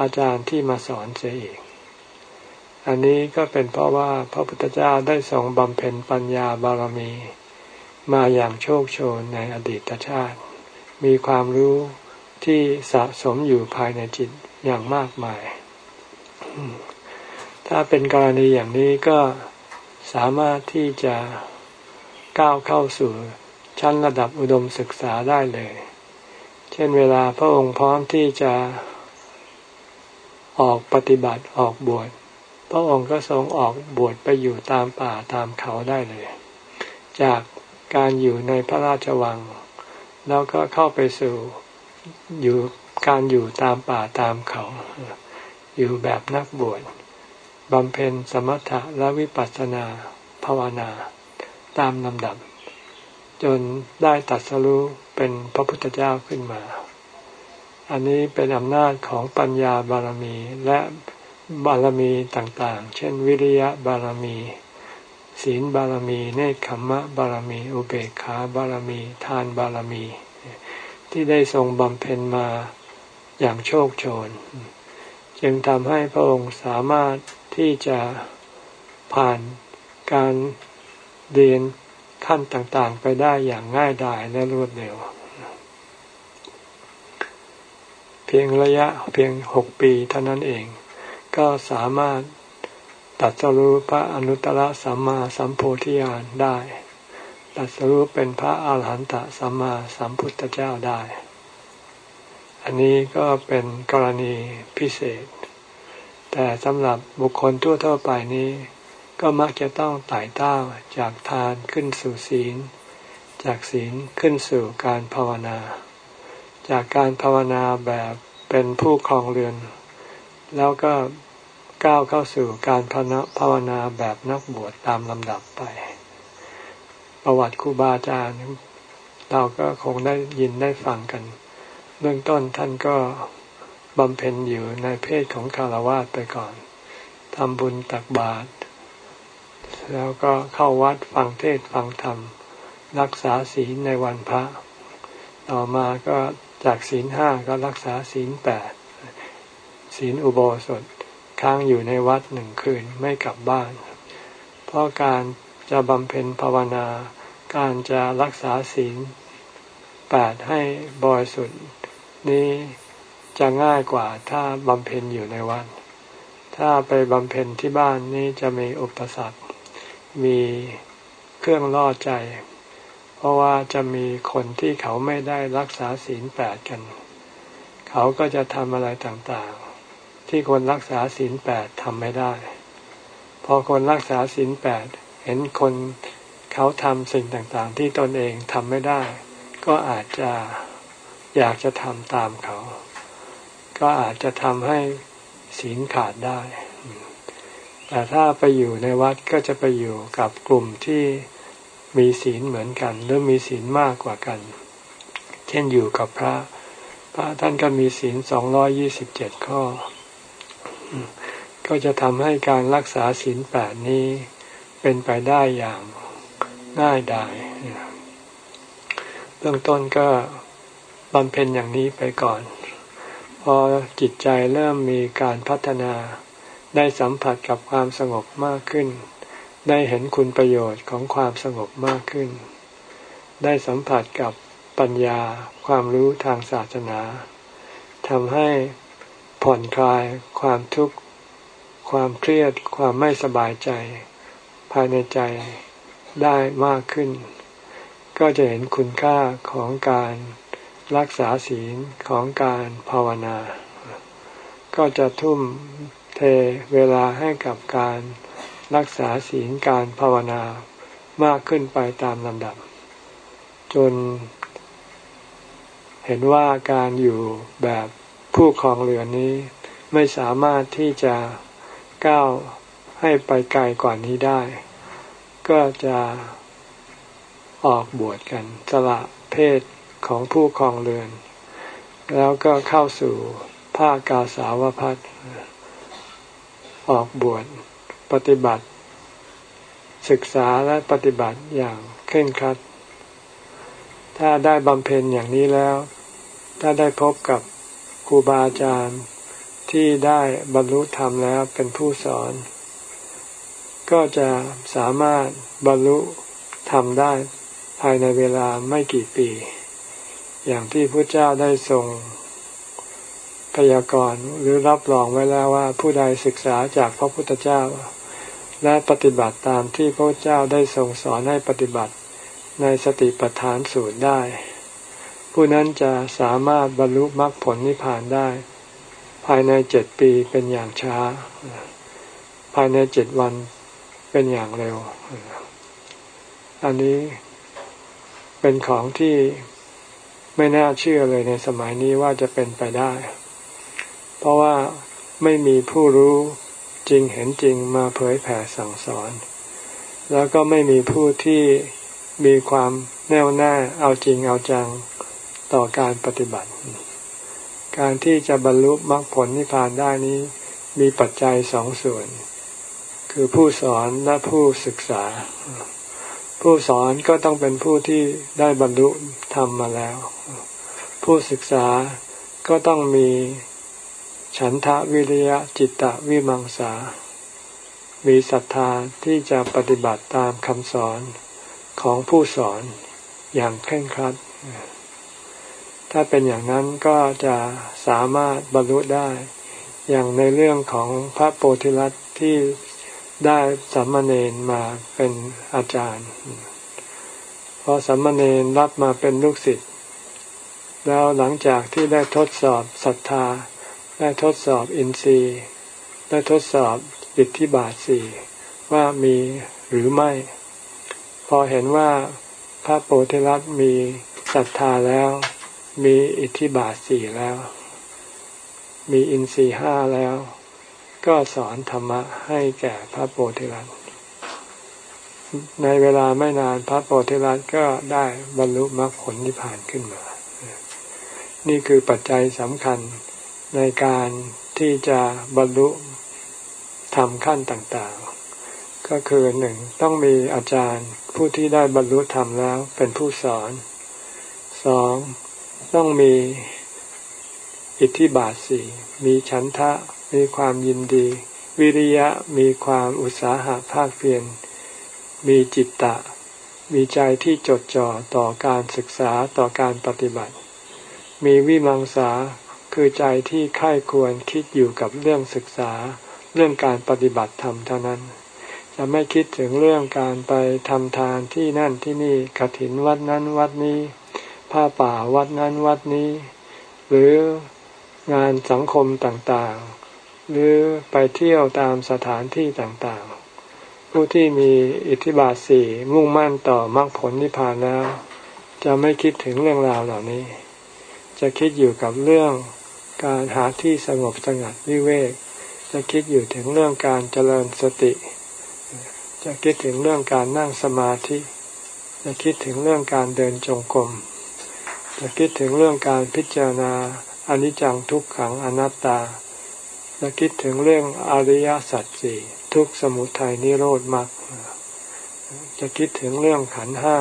อาจารย์ที่มาสอนเสียอีก อันนี้ก็เป็นเพราะว่าพระพุทธเจ้าได้ทรงบำเพ็ญปัญญาบารมี มาอย่างโชคโชนในอดีตชาติ มีความรู้ที่สะสมอยู่ภายในจิตอย่างมากมาย ถ้าเป็นกรณีอย่างนี้ก็สามารถที่จะก้าวเข้าสู่ชั้นระดับอุดมศึกษาได้เลย เช่นเวลาพระองค์พร้อมที่จะออกปฏิบัติออกบวช พระองค์ก็ทรงออกบวชไปอยู่ตามป่าตามเขาได้เลย จากการอยู่ในพระราชวัง แล้วก็เข้าไปสู่อยู่การอยู่ตามป่าตามเขา อยู่แบบนักบวช บำเพ็ญสมถะและวิปัสสนาภาวนาตามลำดับ จนได้ตัดสรู้เป็นพระพุทธเจ้าขึ้นมา อันนี้เป็นอำนาจของปัญญาบารมีและบารมีต่างๆ เช่น วิริยะบารมี ศีลบารมี เนคขมมะบารมี อุเบกขาบารมี ทานบารมี ที่ได้ทรงบำเพ็ญมาอย่างโชคโชน จึงทำให้พระองค์สามารถ ที่จะผ่านการเรียนขั้นต่างๆ ไปได้อย่างง่ายดายและรวดเร็ว เพียงระยะเพียงหกปีเท่านั้นเอง ก็สามารถตัดสรุปพระอนุตตรสัมมาสัมโพธิญาณได้ตัดสรุปเป็นพระอาหารหันตสัมมาสัมพุทธเจ้าได้ อันนี้ก็เป็นกรณีพิเศษ แต่สำหรับบุคคลทั่วๆไปนี้ ก็มักจะต้องไต่เต้าจากทานขึ้นสู่ศีล จากศีลขึ้นสู่การภาวนา จากการภาวนาแบบเป็นผู้ครองเรือน แล้วก็ก้าวเข้าสู่การภาวนาแบบนักบวชตามลำดับไป ประวัติครูบาอาจารย์เราก็คงได้ยินได้ฟังกัน เบื้องต้นท่านก็ บำเพ็ญอยู่ในเพศของคารวะไปก่อนทำบุญตักบาตรแล้วก็เข้าวัดฟังเทศฟังธรรม รักษาศีลในวันพระ ต่อมาก็จากศีลห้าก็รักษาศีลแปดศีลอุโบสถค้างอยู่ในวัดหนึ่งคืนไม่กลับบ้าน เพราะการจะบำเพ็ญภาวนา การจะรักษาศีลแปดให้บริสุทธิ์นี้ จะง่ายกว่าถ้าบำเพ็ญอยู่ในวัด ถ้าไปบำเพ็ญที่บ้านนี้จะมีอุปสรรค มีเครื่องล่อใจ เพราะว่าจะมีคนที่เขาไม่ได้รักษาศีลแปดกัน เขาก็จะทำอะไรต่างๆ ที่คนรักษาศีลแปดทำไม่ได้ พอคนรักษาศีลแปดเห็นคนเขาทำสิ่งต่างๆ ที่ตนเองทำไม่ได้ ก็อาจจะอยากจะทำตามเขา ก็อาจจะทำให้ศีลขาดได้ แต่ถ้าไปอยู่ในวัดก็จะไปอยู่กับกลุ่มที่มีศีลเหมือนกัน หรือมีศีลมากกว่ากัน เช่นอยู่กับพระ พระท่านก็มีศีลสองยี่สิบเจ็ดข้อ ก็จะทำให้การรักษาศีลแปดนี้เป็นไปได้อย่างง่ายดายเบื้องต้นก็บำเพ็ญอย่างนี้ไปก่อน พอจิตใจเริ่มมีการพัฒนา ได้สัมผัสกับความสงบมากขึ้น ได้เห็นคุณประโยชน์ของความสงบมากขึ้น ได้สัมผัสกับปัญญาความรู้ทางศาสนาทำให้ผ่อนคลายความทุกข์ ความเครียดความไม่สบายใจ ภายในใจได้มากขึ้น ก็จะเห็นคุณค่าของการ รักษาศีลของการภาวนา ก็จะทุ่มเทเวลาให้กับการรักษาศีลการภาวนามากขึ้นไปตามลำดับ จน เห็นว่าการอยู่แบบผู้ครองเรือนนี้ ไม่สามารถที่จะก้าวให้ไปไกลกว่านี้ได้ ก็จะออกบวชกันสละเพศ ของผู้ครองเรือน แล้วก็เข้าสู่ภาคกาสาวพัฒออกบวชปฏิบัติ ศึกษาและปฏิบัติอย่างเคร่งครัด ถ้าได้บำเพ็ญอย่างนี้แล้ว ถ้าได้พบกับครูบาอาจารย์ที่ได้บรรลุธรรมแล้วเป็นผู้สอน ก็จะสามารถบรรลุธรรมได้ภายในเวลาไม่กี่ปี อย่างที่พระเจ้าได้ทรงพยากรณ์หรือรับรองไว้แล้วว่า ผู้ใดศึกษาจากพระพุทธเจ้า และปฏิบัติตามที่พระเจ้าได้ทรงสอนให้ปฏิบัติในสติปัฏฐานสูตรได้ ผู้นั้นจะสามารถบรรลุมรรคผลนิพพานได้ ภายในเจ็ดปีเป็นอย่างช้า ภายในเจ็ดวันเป็นอย่างเร็ว อันนี้เป็นของที่ ไม่น่าเชื่อเลยในสมัยนี้ว่าจะเป็นไปได้ เพราะว่าไม่มีผู้รู้จริงเห็นจริงมาเผยแผ่สั่งสอน แล้วก็ไม่มีผู้ที่มีความแน่วแน่เอาจริงเอาจังต่อการปฏิบัติ การที่จะบรรลุมรรคผลนิพพานได้นี้ มีปัจจัยสองส่วน คือผู้สอนและผู้ศึกษา ผู้สอนก็ต้องเป็นผู้ที่ได้บรรลุ ธรรมมาแล้ว ผู้ศึกษาก็ต้องมีฉันทะวิริยะจิตตะวิมังสา มีศรัทธาที่จะปฏิบัติตามคำสอนของผู้สอนอย่างเคร่งครัด ถ้าเป็นอย่างนั้นก็จะสามารถบรรลุได้ อย่างในเรื่องของพระโพธิลัตที่ได้สัมมาเนนมาเป็นอาจารย์ พอสัมมาเนนรับมาเป็นลูกศิษย์แล้วหลังจากที่ได้ทดสอบศรัทธา ได้ทดสอบอินทรีย์ ได้ทดสอบอิทธิบาทสี่ว่ามีหรือไม่ พอเห็นว่าพระโพธิรัตมีศรัทธาแล้ว มีอิทธิบาทสี่แล้ว มีอินทรีห้าแล้ว ก็สอนธรรมะให้แก่พระโพธิรัตน์ ในเวลาไม่นานพระโพธิรัตก็ได้บรรลุมรรคผลนิพพานขึ้นมา นี่คือปัจจัยสำคัญในการที่จะบรรลุทำขั้นต่างๆ ก็คือหนึ่งต้องมีอาจารย์ผู้ที่ได้บรรลุธรรมแล้วเป็นผู้สอนสองต้องมีอิทธิบาทสี่มีฉันทะ มีความยินดี วิริยะมีความอุตสาหะภาคเพียร มีจิตตะ มีใจที่จดจ่อต่อการศึกษาต่อการปฏิบัติ มีวิมังสาคือใจที่ค่ายควรคิดอยู่กับเรื่องศึกษา เรื่องการปฏิบัติธรรมเท่านั้น จะไม่คิดถึงเรื่องการไปทำทานที่นั่นที่นี่กระถินวัดนั้นวัดนี้ ผ้าป่าวัดนั้นวัดนี้ หรืองานสังคมต่างๆ หรือไปเที่ยวตามสถานที่ต่างๆ ผู้ที่มีอิทธิบาทสี่มุ่งมั่นต่อมรรคผลนิพพานแล้ว จะไม่คิดถึงเรื่องราวเหล่านี้ จะคิดอยู่กับเรื่องการหาที่สงบสงัดวิเวก จะคิดอยู่ถึงเรื่องการเจริญสติ จะคิดถึงเรื่องการนั่งสมาธิ จะคิดถึงเรื่องการเดินจงกรม จะคิดถึงเรื่องการพิจารณาอนิจจังทุกขังอนัตตา จะคิดถึงเรื่องอริยสัจสี่ ทุกสมุทัยนิโรธมรรคจะคิดถึงเรื่องขันห้า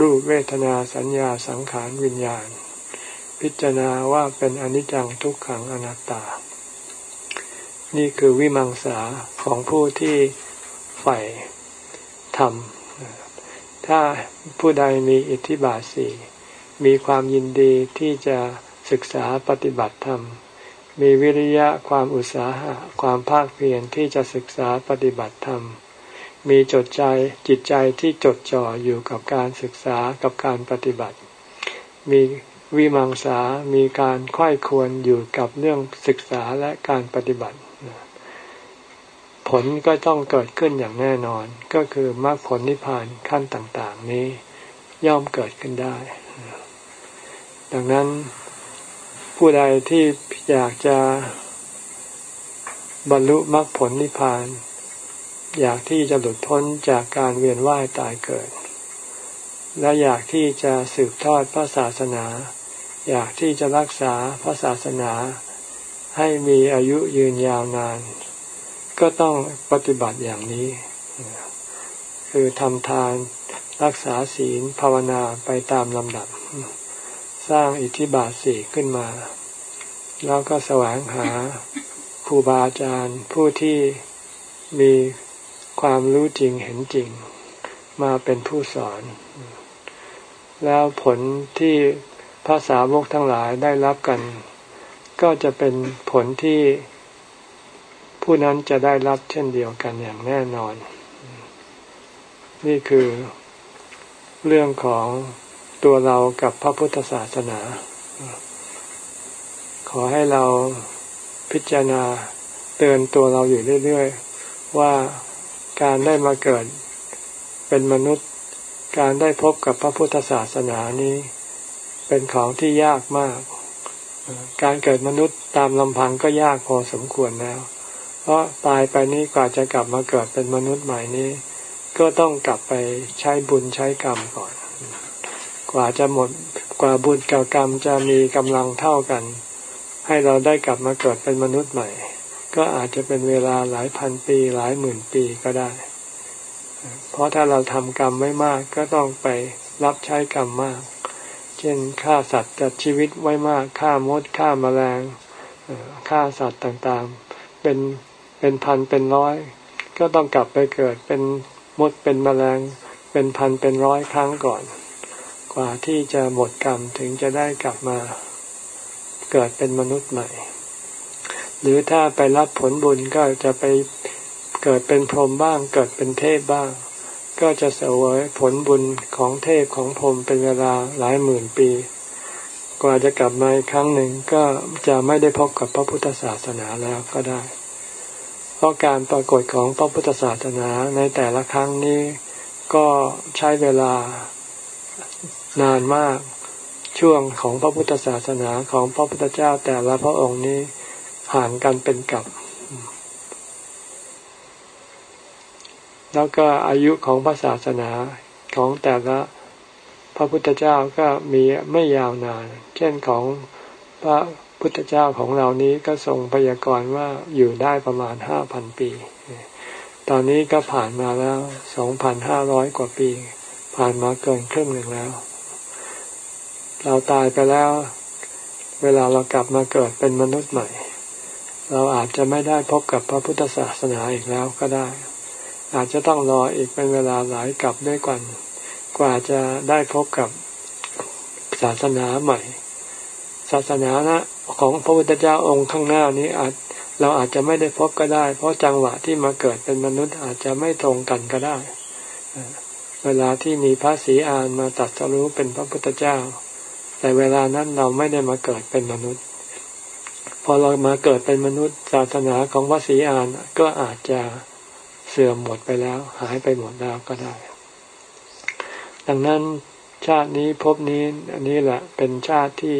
รูปเวทนาสัญญาสังขารวิญญาณ พิจารณาว่าเป็นอนิจจังทุกขังอนัตตา นี่คือวิมังสาของผู้ที่ใฝ่ธรรม ถ้าผู้ใดมีอิทธิบาทสี่มีความยินดีที่จะศึกษาปฏิบัติธรรม มีวิริยะความอุตสาหะความภาคเพียรที่จะศึกษาปฏิบัติธรรม มีจดใจจิตใจที่จดจ่ออยู่กับการศึกษากับการปฏิบัติ มีวิมังสา มีการค่อยควรอยู่กับเรื่องศึกษาและการปฏิบัติ ผลก็ต้องเกิดขึ้นอย่างแน่นอน ก็คือมรรคผลนิพพานขั้นต่าง ๆ นี้ย่อมเกิดขึ้นได้ ดังนั้น ผู้ใดที่อยากจะบรรลุมรรคผลนิพพาน อยากที่จะหลุดพ้นจากการเวียนว่ายตายเกิด และอยากที่จะสืบทอดพระศาสนา อยากที่จะรักษาพระศาสนา ให้มีอายุยืนยาวนาน ก็ต้องปฏิบัติอย่างนี้ คือทำทานรักษาศีลภาวนาไปตามลำดับ สร้างอิทธิบาทสี่ขึ้นมา แล้วก็แสวงหาครูบาอาจารย์ผู้ที่มีความรู้จริงเห็นจริง มาเป็นผู้สอน แล้วผลที่ภาษาวกทั้งหลายได้รับกัน ก็จะเป็นผลที่ผู้นั้นจะได้รับเช่นเดียวกันอย่างแน่นอน นี่คือเรื่องของ ตัวเรากับพระพุทธศาสนา ขอให้เราพิจารณาเตือนตัวเราอยู่เรื่อยๆ ว่าการได้มาเกิดเป็นมนุษย์ การได้พบกับพระพุทธศาสนานี้ เป็นของที่ยากมาก การเกิดมนุษย์ตามลำพังก็ยากพอสมควรแล้ว เพราะตายไปนี้กว่าจะกลับมาเกิดเป็นมนุษย์ใหม่นี้ ก็ต้องกลับไปใช้บุญใช้กรรมก่อน กว่าจะหมดกว่าบุญกับกรรมจะมีกำลังเท่ากัน ให้เราได้กลับมาเกิดเป็นมนุษย์ใหม่ ก็อาจจะเป็นเวลาหลายพันปีหลายหมื่นปีก็ได้ เพราะถ้าเราทำกรรมไม่มากก็ต้องไปรับใช้กรรมมาก เช่นฆ่าสัตว์จัดชีวิตไว้มากฆ่ามดฆ่ามาแมลงฆ่าสัตว์ต่างๆ เป็นเป็นพันเป็นร้อย ก็ต้องกลับไปเกิดเป็นมดเป็นมแมลง เป็นพันเป็นร้อยครั้งก่อน กว่าที่จะหมดกรรมถึงจะได้กลับมาเกิดเป็นมนุษย์ใหม่ หรือถ้าไปรับผลบุญก็จะไปเกิดเป็นพรหมบ้าง เกิดเป็นเทพบ้าง ก็จะเสวยผลบุญของเทพของพรหมเป็นเวลาหลายหมื่นปี กว่าจะกลับมาอีกครั้งหนึ่งก็จะไม่ได้พบกับพระพุทธศาสนาแล้วก็ได้ เพราะการปรากฏของพระพุทธศาสนาในแต่ละครั้งนี้ก็ใช้เวลา นานมากช่วงของพระพุทธศาสนาของพระพุทธเจ้าแต่ละพระองค์นี้ห่างกันเป็นกับ แล้วก็อายุของพระศาสนาของแต่ละพระพุทธเจ้าก็มีไม่ยาวนาน เช่นของพระพุทธเจ้าของเรานี้ก็ทรงพยากรณ์ว่าอยู่ได้ประมาณห้าพันปี ตอนนี้ก็ผ่านมาแล้วสองพันห้าร้อยกว่าปี ผ่านมาเกินครึ่งหนึ่งแล้ว เราตายไปแล้ว เวลาเรากลับมาเกิดเป็นมนุษย์ใหม่ เราอาจจะไม่ได้พบกับพระพุทธศาสนาอีกแล้วก็ได้ อาจจะต้องรออีกเป็นเวลาหลายกลับด้วยกัน กว่าจะได้พบกับศาสนาใหม่ ศาสนานะของพระพุทธเจ้าองค์ข้างหน้านี้อาจเราอาจจะไม่ได้พบก็ได้ เพราะจังหวะที่มาเกิดเป็นมนุษย์อาจจะไม่ตรงกันก็ได้ เวลาที่มีพระศรีอานมาตัดสรู้เป็นพระพุทธเจ้า แต่เวลานั้นเราไม่ได้มาเกิดเป็นมนุษย์ พอเรามาเกิดเป็นมนุษย์ ศาสนาของพระศรีอานก็อาจจะเสื่อมหมดไปแล้ว หายไปหมดแล้วก็ได้ ดังนั้นชาตินี้พบนี้อันนี้แหละเป็นชาติที่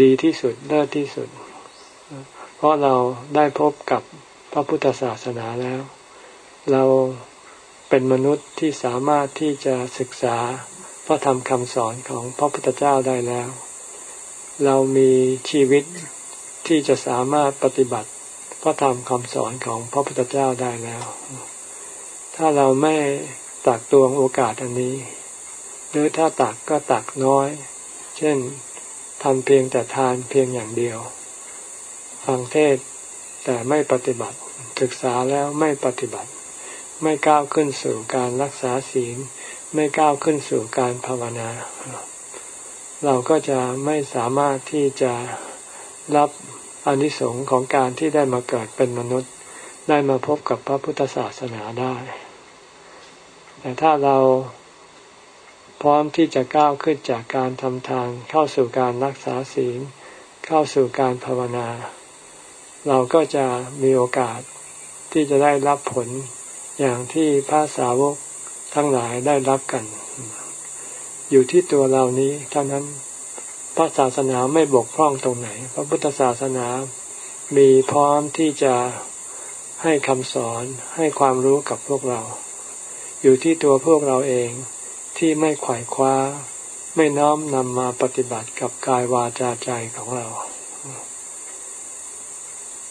ดีที่สุดเลิศที่สุด เพราะเราได้พบกับพระพุทธศาสนาแล้ว เราเป็นมนุษย์ที่สามารถที่จะศึกษา พระธรรมคำสอนของพระพุทธเจ้าได้แล้ว เรามีชีวิตที่จะสามารถปฏิบัติพระธรรมคำสอนของพระพุทธเจ้าได้แล้ว ถ้าเราไม่ตักตวงโอกาสอันนี้ หรือถ้าตักก็ตักน้อย เช่นทำเพียงแต่ทานเพียงอย่างเดียว ฟังเทศแต่ไม่ปฏิบัติ ศึกษาแล้วไม่ปฏิบัติ ไม่ก้าวขึ้นสู่การรักษาศีล ไม่ก้าวขึ้นสู่การภาวนา เราก็จะไม่สามารถที่จะรับอนิสงส์ของการที่ได้มาเกิดเป็นมนุษย์ ได้มาพบกับพระพุทธศาสนาได้ แต่ถ้าเราพร้อมที่จะก้าวขึ้นจากการทำทานเข้าสู่การรักษาศีล เข้าสู่การภาวนา เราก็จะมีโอกาสที่จะได้รับผลอย่างที่พระสาวก ทั้งหลายได้รับกัน อยู่ที่ตัวเรานี้เท่านั้นพระศาสนาไม่บกพร่องตรงไหน พระพุทธศาสนามีพร้อมที่จะให้คำสอนให้ความรู้กับพวกเรา อยู่ที่ตัวพวกเราเองที่ไม่ขวายคว้า ไม่น้อมนำมาปฏิบัติกับกายวาจาใจของเรา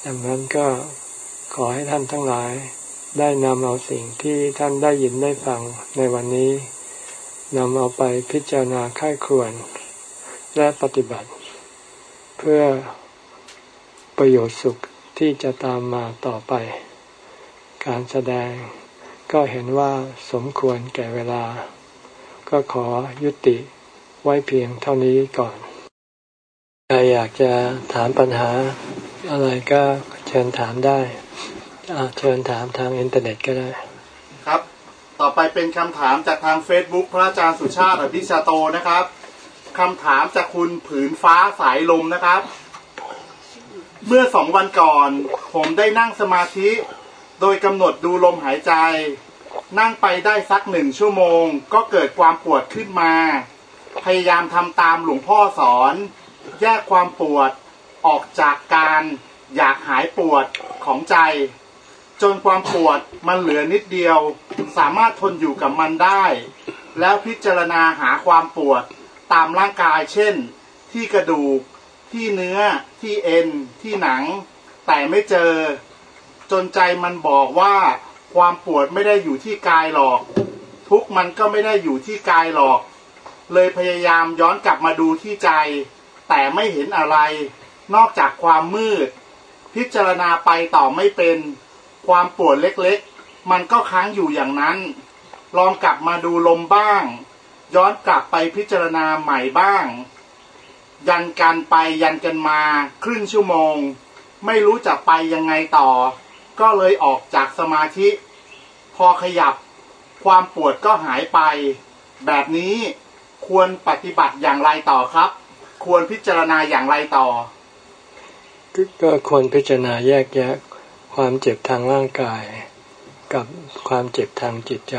ดังนั้นก็ขอให้ท่านทั้งหลาย ได้นำเอาสิ่งที่ท่านได้ยินได้ฟังในวันนี้นำเอาไปพิจารณาค่ายควร และปฏิบัติ เพื่อประโยชน์สุขที่จะตามมาต่อไป การแสดงก็เห็นว่าสมควรแก่เวลา ก็ขอยุติไว้เพียงเท่านี้ก่อนใครอยากจะถามปัญหาอะไรก็เชิญถามได้ เชิญถามทางอินเทอร์เน็ตก็ได้ ครับ ต่อไปเป็นคำถามจากทาง Facebook พระอาจารย์สุชาติอภิชาโตนะครับคำถามจากคุณผืนฟ้าสายลมนะครับ เมื่อสองวันก่อน ผมได้นั่งสมาธิ โดยกำหนดดูลมหายใจ นั่งไปได้สักหนึ่งชั่วโมง ก็เกิดความปวดขึ้นมา พยายามทำตามหลวงพ่อสอน แยกความปวดออกจากการอยากหายปวดของใจ จนความปวดมันเหลือนิดเดียว สามารถทนอยู่กับมันได้ แล้วพิจารณาหาความปวดตามร่างกาย เช่น ที่กระดูก ที่เนื้อ ที่เอ็น ที่หนัง แต่ไม่เจอ จนใจมันบอกว่าความปวดไม่ได้อยู่ที่กายหรอก ทุกมันก็ไม่ได้อยู่ที่กายหรอก เลยพยายามย้อนกลับมาดูที่ใจ แต่ไม่เห็นอะไร นอกจากความมืด พิจารณาไปต่อไม่เป็น ความปวดเล็กๆ มันก็ค้างอยู่อย่างนั้น ลองกลับมาดูลมบ้าง ย้อนกลับไปพิจารณาใหม่บ้าง ยันกันไปยันกันมาครึ่งชั่วโมง ไม่รู้จะไปยังไงต่อ ก็เลยออกจากสมาธิ พอขยับ ความปวดก็หายไป แบบนี้ควรปฏิบัติอย่างไรต่อครับ ควรพิจารณาอย่างไรต่อก็ควรพิจารณาแยกแยะ ความเจ็บทางร่างกาย กับความเจ็บทางจิตใจ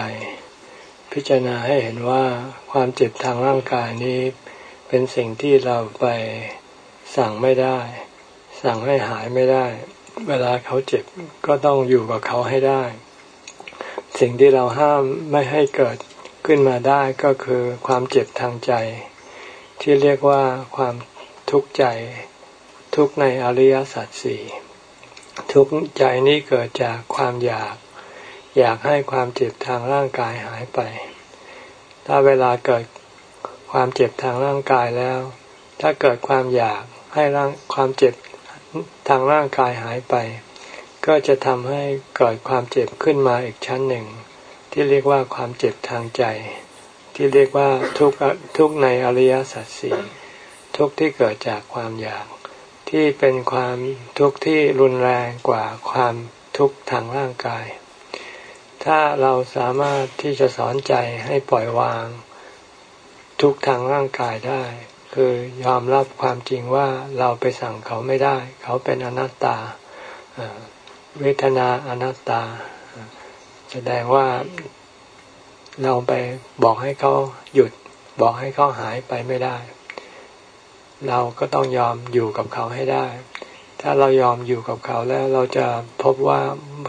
พิจารณาให้เห็นว่าความเจ็บทางร่างกายนี้ เป็นสิ่งที่เราไปสั่งไม่ได้ สั่งให้หายไม่ได้ เวลาเขาเจ็บก็ต้องอยู่กับเขาให้ได้ สิ่งที่เราห้ามไม่ให้เกิดขึ้นมาได้ก็คือความเจ็บทางใจ ที่เรียกว่าความทุกข์ใจ ทุกในอริยสัจสี่ ทุกข์ใจนี้เกิดจากความอยาก อยากให้ความเจ็บทางร่างกายหายไป ถ้าเวลาเกิดความเจ็บทางร่างกายแล้ว ถ้าเกิดความอยากให้ร่างความเจ็บทางร่างกายหายไป ก็จะทำให้เกิดความเจ็บขึ้นมาอีกชั้นหนึ่ง ที่เรียกว่าความเจ็บทางใจ ที่เรียกว่าทุกข์ทุกข์ในอริยสัจสี่ทุกข์ที่เกิดจากความอยาก ที่เป็นความทุกข์ที่รุนแรงกว่าความทุกข์ทางร่างกาย ถ้าเราสามารถที่จะสอนใจให้ปล่อยวาง ทุกข์ทางร่างกายได้ คือยอมรับความจริงว่าเราไปสั่งเขาไม่ได้ เขาเป็นอนัตตาเอ่อเวทนาอนัตตา แสดงว่าเราไปบอกให้เขาหยุด บอกให้เขาหายไปไม่ได้ เราก็ต้องยอมอยู่กับเขาให้ได้ ถ้าเรายอมอยู่กับเขาแล้วเราจะพบว่า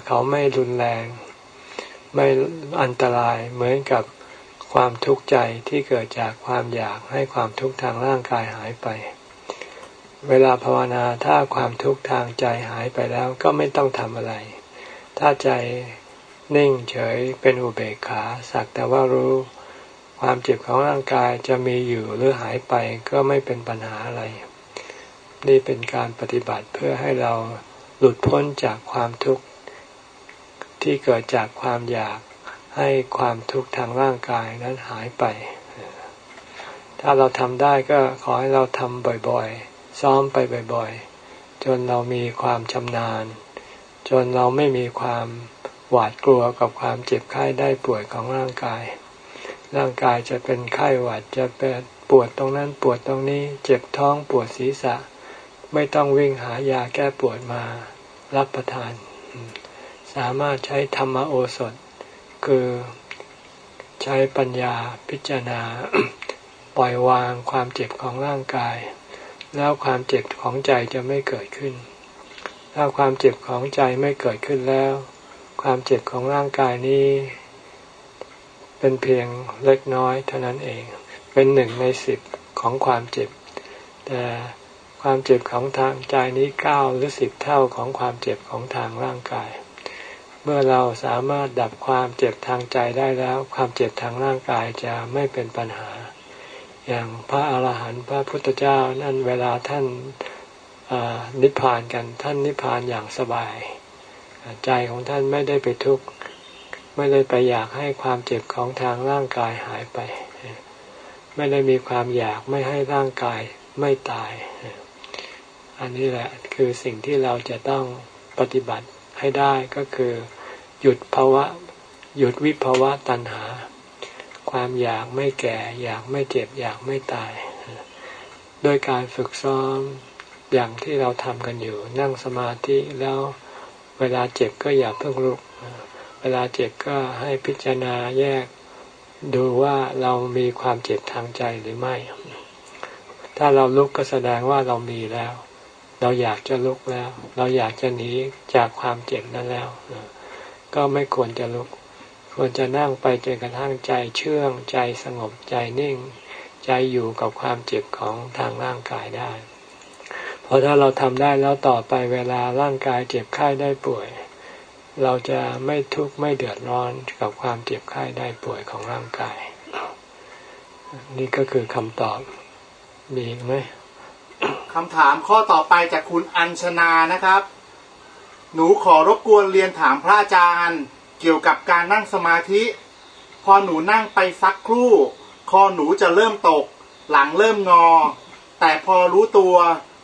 เขาไม่รุนแรง ไม่อันตรายเหมือนกับความทุกข์ใจที่เกิดจากความอยากให้ความทุกข์ทางร่างกายหายไป เวลาภาวนาถ้าความทุกข์ทางใจหายไปแล้วก็ไม่ต้องทำอะไร ถ้าใจนิ่งเฉยเป็นอุเบกขาสักแต่ว่ารู้ ความเจ็บของร่างกายจะมีอยู่หรือหายไปก็ไม่เป็นปัญหาอะไร นี่เป็นการปฏิบัติเพื่อให้เราหลุดพ้นจากความทุกข์ที่เกิดจากความอยากให้ความทุกข์ทางร่างกายนั้นหายไป ถ้าเราทำได้ก็ขอให้เราทำบ่อยๆ ซ้อมไปบ่อยๆ จนเรามีความชำนาญ จนเราไม่มีความหวาดกลัวกับความเจ็บไข้ได้ป่วยของร่างกาย ร่างกายจะเป็นไข้หวัดจะเป็นปวดตรงนั้นปวดตรงนี้ เจ็บท้องปวดศีรษะ ไม่ต้องวิ่งหายาแก้ปวดมารับประทาน สามารถใช้ธรรมโอสถ คือใช้ปัญญาพิจารณา ปล่อยวางความเจ็บของร่างกาย แล้วความเจ็บของใจจะไม่เกิดขึ้น ถ้าความเจ็บของใจไม่เกิดขึ้นแล้ว ความเจ็บของร่างกายนี้ เป็นเพียงเล็กน้อยเท่านั้นเอง เป็นหนึ่งในสิบของความเจ็บ แต่ความเจ็บของทางใจนี้เก้าหรือสิบเท่าของความเจ็บของทางร่างกาย เมื่อเราสามารถดับความเจ็บทางใจได้แล้ว ความเจ็บทางร่างกายจะไม่เป็นปัญหา อย่างพระอาหารหันต์พระพุทธเจ้านั่นเวลาท่านนิพพานกันท่านนิพพานอย่างสบาย ใจของท่านไม่ได้ไปทุกข์ ไม่ได้ไปอยากให้ความเจ็บของทางร่างกายหายไป ไม่ได้มีความอยากไม่ให้ร่างกายไม่ตาย อันนี้แหละคือสิ่งที่เราจะต้องปฏิบัติให้ได้ก็คือ หยุดภาวะ หยุดวิภาวะตัณหา ความอยากไม่แก่ อยากไม่เจ็บ อยากไม่ตาย โดยการฝึกซ้อมอย่างที่เราทำกันอยู่นั่งสมาธิแล้วเวลาเจ็บก็อย่าเพิ่งลุก ลาเจ็บก็ให้พิจารณาแยกดูว่าเรามีความเจ็บทางใจหรือไม่ ถ้าเราลุกก็แสดงว่าเรามีแล้ว เราอยากจะลุกแล้ว เราอยากจะหนีจากความเจ็บนั้นแล้ว ก็ไม่ควรจะลุก ควรจะนั่งไปจนกระทั่งใจเชื่องใจสงบใจนิ่ง ใจอยู่กับความเจ็บของทางร่างกายได้ เพราะถ้าเราทำได้แล้วต่อไปเวลาร่างกายเจ็บไข้ได้ป่วย เราจะไม่ทุกข์ไม่เดือดร้อนกับความเจ็บไข้ได้ป่วยของร่างกาย นี่ก็คือคำตอบมีไหมคำถามข้อต่อไปจากคุณอัญชนานะครับ หนูขอรบกวนเรียนถามพระอาจารย์ เกี่ยวกับการนั่งสมาธิ พอหนูนั่งไปสักครู่ คอหนูจะเริ่มตก หลังเริ่มงอ แต่พอรู้ตัว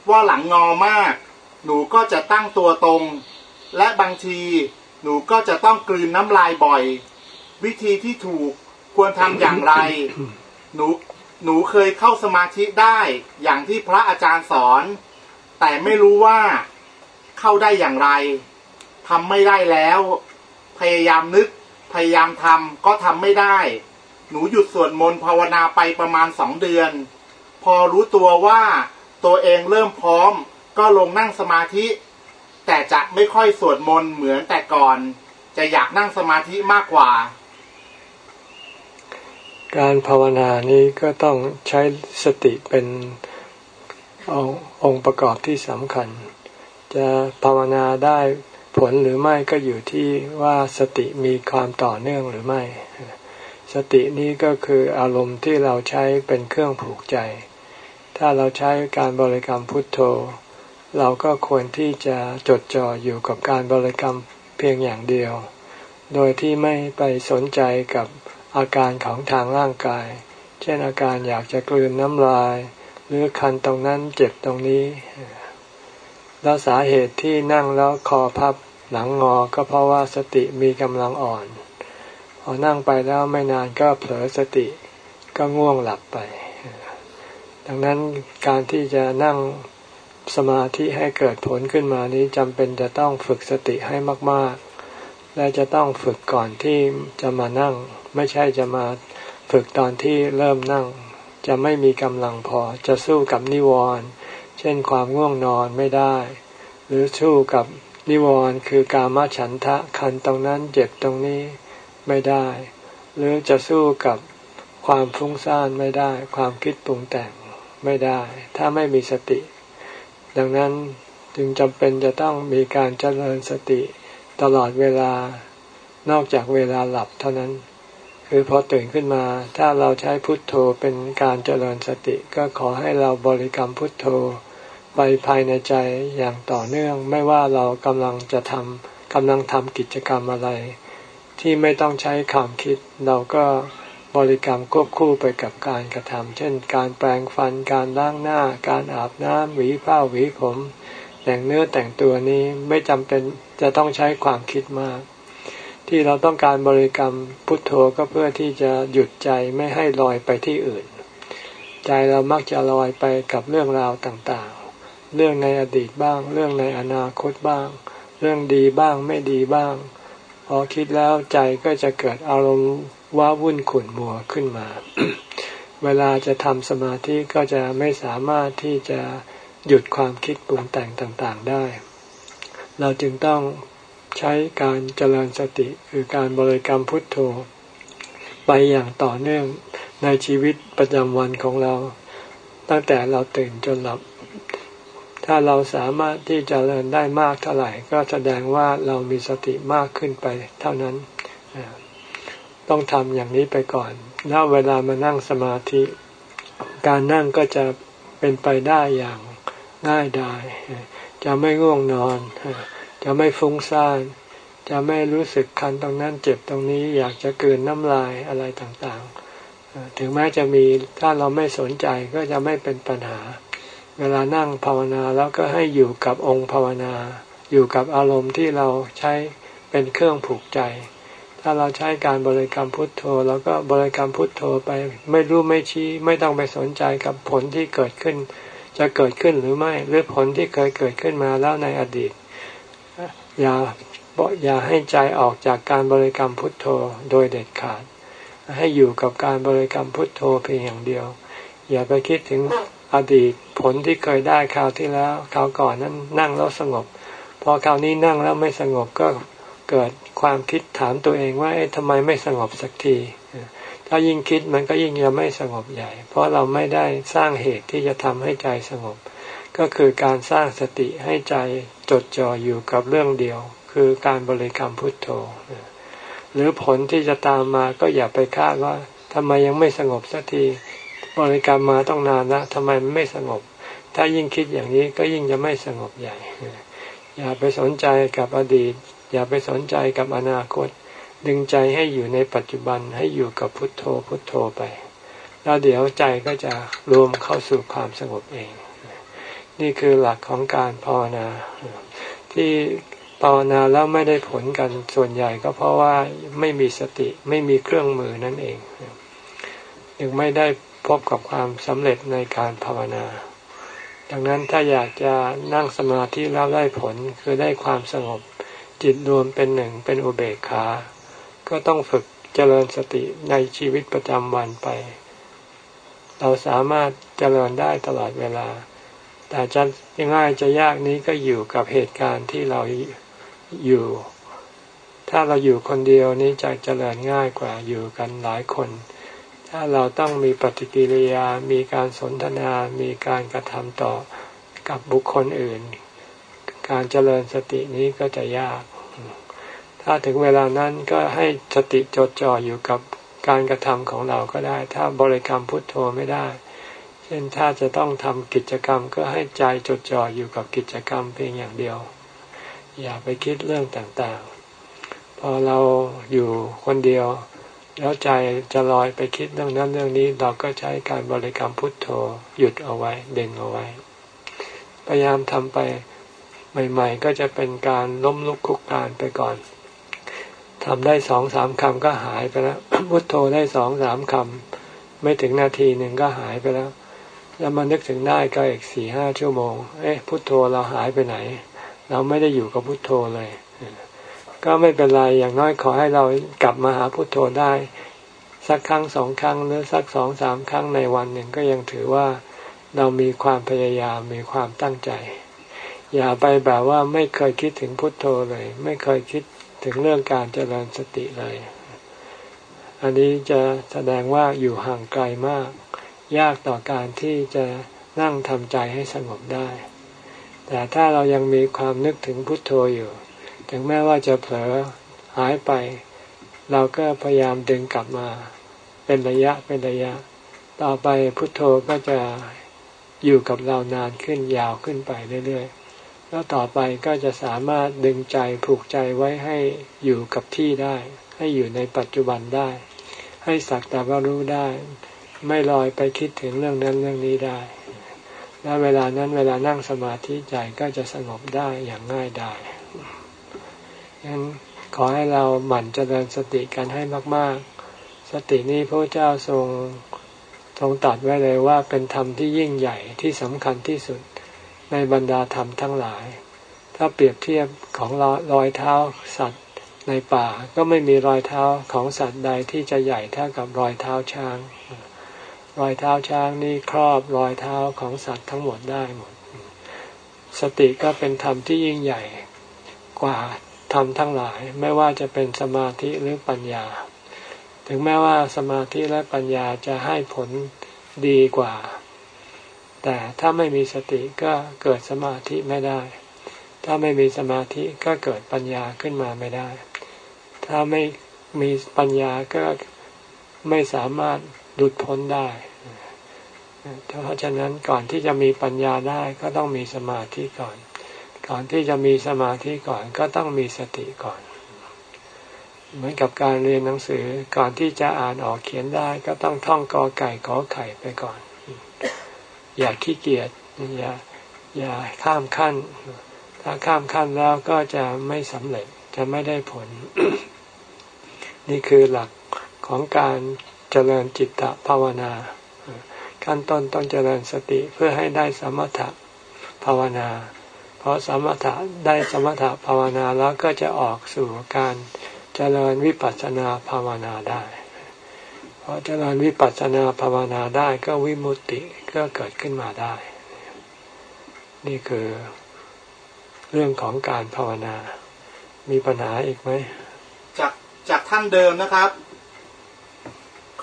ว่าหลังงอมาก หนูก็จะตั้งตัวตรง และบางที หนูก็จะต้องกลืนน้ำลายบ่อย วิธีที่ถูกควรทำอย่างไร หนูหนูเคยเข้าสมาธิได้อย่างที่พระอาจารย์สอน แต่ไม่รู้ว่าเข้าได้อย่างไรทำไม่ได้แล้ว พยายามนึก พยายามทำก็ทำไม่ได้ หนูหยุดสวดมนต์ภาวนาไปประมาณสองเดือน พอรู้ตัวว่าตัวเองเริ่มพร้อม ก็ลงนั่งสมาธิ แต่จะไม่ค่อยสวดมนต์เหมือนแต่ก่อน จะอยากนั่งสมาธิมากกว่า การภาวนานี้ก็ต้องใช้สติเป็นองค์ประกอบที่สำคัญ จะภาวนาได้ผลหรือไม่ก็อยู่ที่ว่าสติมีความต่อเนื่องหรือไม่ สตินี้ก็คืออารมณ์ที่เราใช้เป็นเครื่องผูกใจ ถ้าเราใช้การบริกรรมพุทโธ เราก็ควรที่จะจดจ่ออยู่กับการบริกรรมเพียงอย่างเดียว โดยที่ไม่ไปสนใจกับอาการของทางร่างกาย เช่นอาการอยากจะกลืนน้ำลาย หรือคันตรงนั้นเจ็บตรงนี้ แล้วสาเหตุที่นั่งแล้วคอพับหลังงอก็เพราะว่าสติมีกำลังอ่อน พอนั่งไปแล้วไม่นานก็เผลอสติก็ง่วงหลับไป ดังนั้นการที่จะนั่ง สมาธิให้เกิดผลขึ้นมานี้จำเป็นจะต้องฝึกสติให้มาก ๆ และจะต้องฝึกก่อนที่จะมานั่ง ไม่ใช่จะมาฝึกตอนที่เริ่มนั่ง จะไม่มีกำลังพอจะสู้กับนิวรณ์เช่นความง่วงนอนไม่ได้ หรือสู้กับนิวรณ์คือกามฉันทะคันตรงนั้นเจ็บตรงนี้ไม่ได้ หรือจะสู้กับความฟุ้งซ่านไม่ได้ ความคิดปรุงแต่งไม่ได้ ถ้าไม่มีสติ ดังนั้นจึงจำเป็นจะต้องมีการเจริญสติตลอดเวลานอกจากเวลาหลับเท่านั้น คือพอตื่นขึ้นมา ถ้าเราใช้พุทโธเป็นการเจริญสติ ก็ขอให้เราบริกรรมพุทโธไปภายในใจอย่างต่อเนื่อง ไม่ว่าเรากำลังจะทำกำลังทำกิจกรรมอะไร ที่ไม่ต้องใช้ความคิดเราก็ บริกรรมควบคู่ไปกับการกระทำเช่น การแปรงฟันการล้างหน้า การอาบน้ำหวีผ้าหวีผม แต่งเนื้อแต่งตัวนี้ไม่จำเป็นจะต้องใช้ความคิดมาก ที่เราต้องการบริกรรมพุทโธก็เพื่อที่จะหยุดใจไม่ให้ลอยไปที่อื่น ใจเรามักจะลอยไปกับเรื่องราวต่างๆ เรื่องในอดีตบ้าง เรื่องในอนาคตบ้าง เรื่องดีบ้างไม่ดีบ้าง พอคิดแล้วใจก็จะเกิดอารมณ์ ว้าวุ่นขุ่นมัวขึ้นมา เวลาจะทำสมาธิก็จะไม่สามารถที่จะหยุดความคิดปรุงแต่งต่างๆได้ เราจึงต้องใช้การเจริญสติคือการบริกรรมพุทโธ ไปอย่างต่อเนื่องในชีวิตประจำวันของเรา ตั้งแต่เราตื่นจนหลับ ถ้าเราสามารถที่จะเจริญได้มากเท่าไหร่ ก็แสดงว่าเรามีสติมากขึ้นไปเท่านั้น ต้องทำอย่างนี้ไปก่อนแล้วเวลามานั่งสมาธิ การนั่งก็จะเป็นไปได้อย่างง่ายดายจะไม่ง่วงนอน จะไม่ฟุ้งซ่าน จะไม่รู้สึกคันตรงนั้นเจ็บตรงนี้อยากจะเกินน้ำลายอะไรต่างๆ ถึงแม้จะมีถ้าเราไม่สนใจก็จะไม่เป็นปัญหา เวลานั่งภาวนาแล้วก็ให้อยู่กับองค์ภาวนา อยู่กับอารมณ์ที่เราใช้เป็นเครื่องผูกใจ ถ้าเราใช้การบริกรรมพุทโธเราก็บริกรรมพุทโธไปไม่รู้ไม่ชี้ ไม่ต้องไปสนใจกับผลที่เกิดขึ้น จะเกิดขึ้นหรือไม่หรือผลที่เคยเกิดขึ้นมาแล้วในอดีต อย่าอย่าให้ใจออกจากการบริกรรมพุทโธโดยเด็ดขาด ให้อยู่กับการบริกรรมพุทโธเพียงอย่างเดียว อย่าไปคิดถึงอดีตผลที่เคยได้คราวที่แล้วคราวก่อนนั้นนั่งแล้วสงบ พอคราวนี้นั่งแล้วไม่สงบก็ เกิดความคิดถามตัวเองว่าทำไมไม่สงบสักที ถ้ายิ่งคิดมันก็ยิ่งจะไม่สงบใหญ่ เพราะเราไม่ได้สร้างเหตุที่จะทำให้ใจสงบ ก็คือการสร้างสติให้ใจจดจ่ออยู่กับเรื่องเดียว คือการบริกรรมพุทโธ หรือผลที่จะตามมาก็อย่าไปคาดว่าทำไมยังไม่สงบสักทีบริกรรมมาต้องนานนะทำไมมันไม่สงบ ถ้ายิ่งคิดอย่างนี้ก็ยิ่งจะไม่สงบใหญ่อย่าไปสนใจกับอดีต อย่าไปสนใจกับอนาคต ดึงใจให้อยู่ในปัจจุบันให้อยู่กับพุทโธพุทโธไป แล้วเดี๋ยวใจก็จะรวมเข้าสู่ความสงบเอง นี่คือหลักของการภาวนา ที่ภาวนาแล้วไม่ได้ผลกันส่วนใหญ่ก็เพราะว่าไม่มีสติไม่มีเครื่องมือนั่นเองยังไม่ได้พบกับความสำเร็จในการภาวนา ดังนั้นถ้าอยากจะนั่งสมาธิแล้วได้ผลคือได้ความสงบ จิตรวมเป็นหนึ่งเป็นอุเบกขา ก็ต้องฝึกเจริญสติในชีวิตประจำวันไป เราสามารถเจริญได้ตลอดเวลา แต่จะง่ายจะยากนี้ก็อยู่กับเหตุการณ์ที่เราอยู่ ถ้าเราอยู่คนเดียวนี้จะเจริญง่ายกว่าอยู่กันหลายคน ถ้าเราต้องมีปฏิกิริยา มีการสนทนา มีการกระทำต่อกับบุคคลอื่น การเจริญสตินี้ก็จะยาก ถ้าถึงเวลานั้นก็ให้สติจดจ่ออยู่กับการกระทำของเราก็ได้ ถ้าบริกรรมพุทโธไม่ได้ เช่นถ้าจะต้องทำกิจกรรมก็ให้ใจจดจ่ออยู่กับกิจกรรมเพียงอย่างเดียว อย่าไปคิดเรื่องต่างๆ พอเราอยู่คนเดียว แล้วใจจะลอยไปคิดเรื่องนั้นเรื่องนี้ เราก็ใช้การบริกรรมพุทโธหยุดเอาไว้เด่งเอาไว้ พยายามทำไปใหม่ ๆ ก็จะเป็นการล้มลุกคุกคานไปก่อน ทำได้สองสามคำก็หายไปแล้วพุทโธได้สองสามคำไม่ถึงนาทีหนึ่งก็หายไปแล้ว แล้วมานึกถึงได้ก็อีกสี่ห้าชั่วโมง เอ๊ะพุทโธเราหายไปไหน เราไม่ได้อยู่กับพุทโธเลย ก็ไม่เป็นไรอย่างน้อยขอให้เรากลับมาหาพุทโธได้ สักครั้งสองครั้งหรือสักสองสามครั้งในวันหนึ่งก็ยังถือว่าเรามีความพยายามมีความตั้งใจ อย่าไปแบบว่าไม่เคยคิดถึงพุทโธเลย ไม่เคยคิด ถึงเรื่องการเจริญสติเลย อันนี้จะแสดงว่าอยู่ห่างไกลมาก ยากต่อการที่จะนั่งทำใจให้สงบได้ แต่ถ้าเรายังมีความนึกถึงพุทโธอยู่ ถึงแม้ว่าจะเผลอหายไป เราก็พยายามดึงกลับมา เป็นระยะเป็นระยะ ต่อไปพุทโธก็จะอยู่กับเรานานขึ้นยาวขึ้นไปเรื่อยๆ แล้วต่อไปก็จะสามารถดึงใจผูกใจไว้ให้อยู่กับที่ได้ ให้อยู่ในปัจจุบันได้ ให้สักแต่ว่ารู้ได้ ไม่ลอยไปคิดถึงเรื่องนั้นเรื่องนี้ได้ และเวลานั้นเวลานั่งสมาธิใจก็จะสงบได้อย่างง่ายได้งั้นขอให้เราหมั่นเจริญสติกันให้มาก ๆ สตินี้พระเจ้าทรงทรงตัดไว้เลยว่าเป็นธรรมที่ยิ่งใหญ่ที่สำคัญที่สุด ในบรรดาธรรมทั้งหลาย ถ้าเปรียบเทียบของรอยเท้าสัตว์ในป่าก็ไม่มีรอยเท้าของสัตว์ใดที่จะใหญ่เท่ากับรอยเท้าช้าง รอยเท้าช้างนี่ครอบรอยเท้าของสัตว์ทั้งหมดได้หมด สติก็เป็นธรรมที่ยิ่งใหญ่กว่าธรรมทั้งหลาย ไม่ว่าจะเป็นสมาธิหรือปัญญา ถึงแม้ว่าสมาธิและปัญญาจะให้ผลดีกว่า แต่ถ้าไม่มีสติก็เกิดสมาธิไม่ได้ ถ้าไม่มีสมาธิก็เกิดปัญญาขึ้นมาไม่ได้ ถ้าไม่มีปัญญาก็ไม่สามารถหลุดพ้นได้เพราะฉะนั้นก่อนที่จะมีปัญญาได้ก็ต้องมีสมาธิก่อน ก่อนที่จะมีสมาธิก่อนก็ต้องมีสติก่อน เหมือนกับการเรียนหนังสือ ก่อนที่จะอ่านออกเขียนได้ก็ต้องท่องกอไก่ขอไข่ไปก่อน อย่าขี้เกียจอย่าอย่าข้ามขั้น ถ้าข้ามขั้นแล้วก็จะไม่สำเร็จจะไม่ได้ผล นี่คือหลักของการเจริญจิตตภาวนา ขั้นต้นต้องเจริญสติเพื่อให้ได้สมถะภาวนา เพอสมถะได้สมถะภาวนาแล้วก็จะออกสู่การเจริญวิปัสสนาภาวนาได้ พอเจริญวิปัสสนาภาวนาได้ก็วิมุตติก็เกิดขึ้นมาได้ นี่คือเรื่องของการภาวนา มีปัญหาอีกไหม จากจากท่านเดิมนะครับ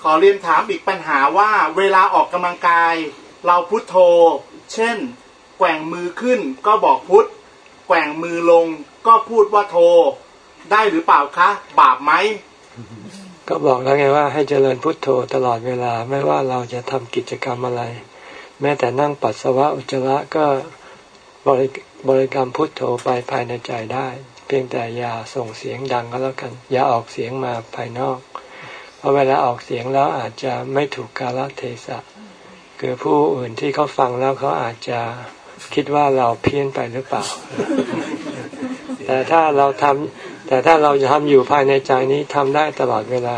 ขอเรียนถามอีกปัญหาว่าเวลาออกกำลังกาย เราพุทโธ เช่น แกว่งมือขึ้นก็บอกพุทแกว่งมือลงก็พูดว่าโท ได้หรือเปล่าคะ บาปไหม ก็บอกแล้วไงว่าให้เจริญพุทโธตลอดเวลาไม่ว่าเราจะทำกิจกรรมอะไร แม้แต่นั่งปัสสาวะอุจจาระก็บริบริกรรมพุทโธไปภายในใจได้ เพียงแต่อย่าส่งเสียงดังก็แล้วกัน อย่าออกเสียงมาภายนอก เพราะเวลาออกเสียงแล้วอาจจะไม่ถูกกาลเทศะคือผู้อื่นที่เขาฟังแล้วเขาอาจจะคิดว่าเราเพี้ยนไปหรือเปล่า แต่ถ้าเราทำ แต่ถ้าเราจะทำอยู่ภายในใจนี้ทำได้ตลอดเวลา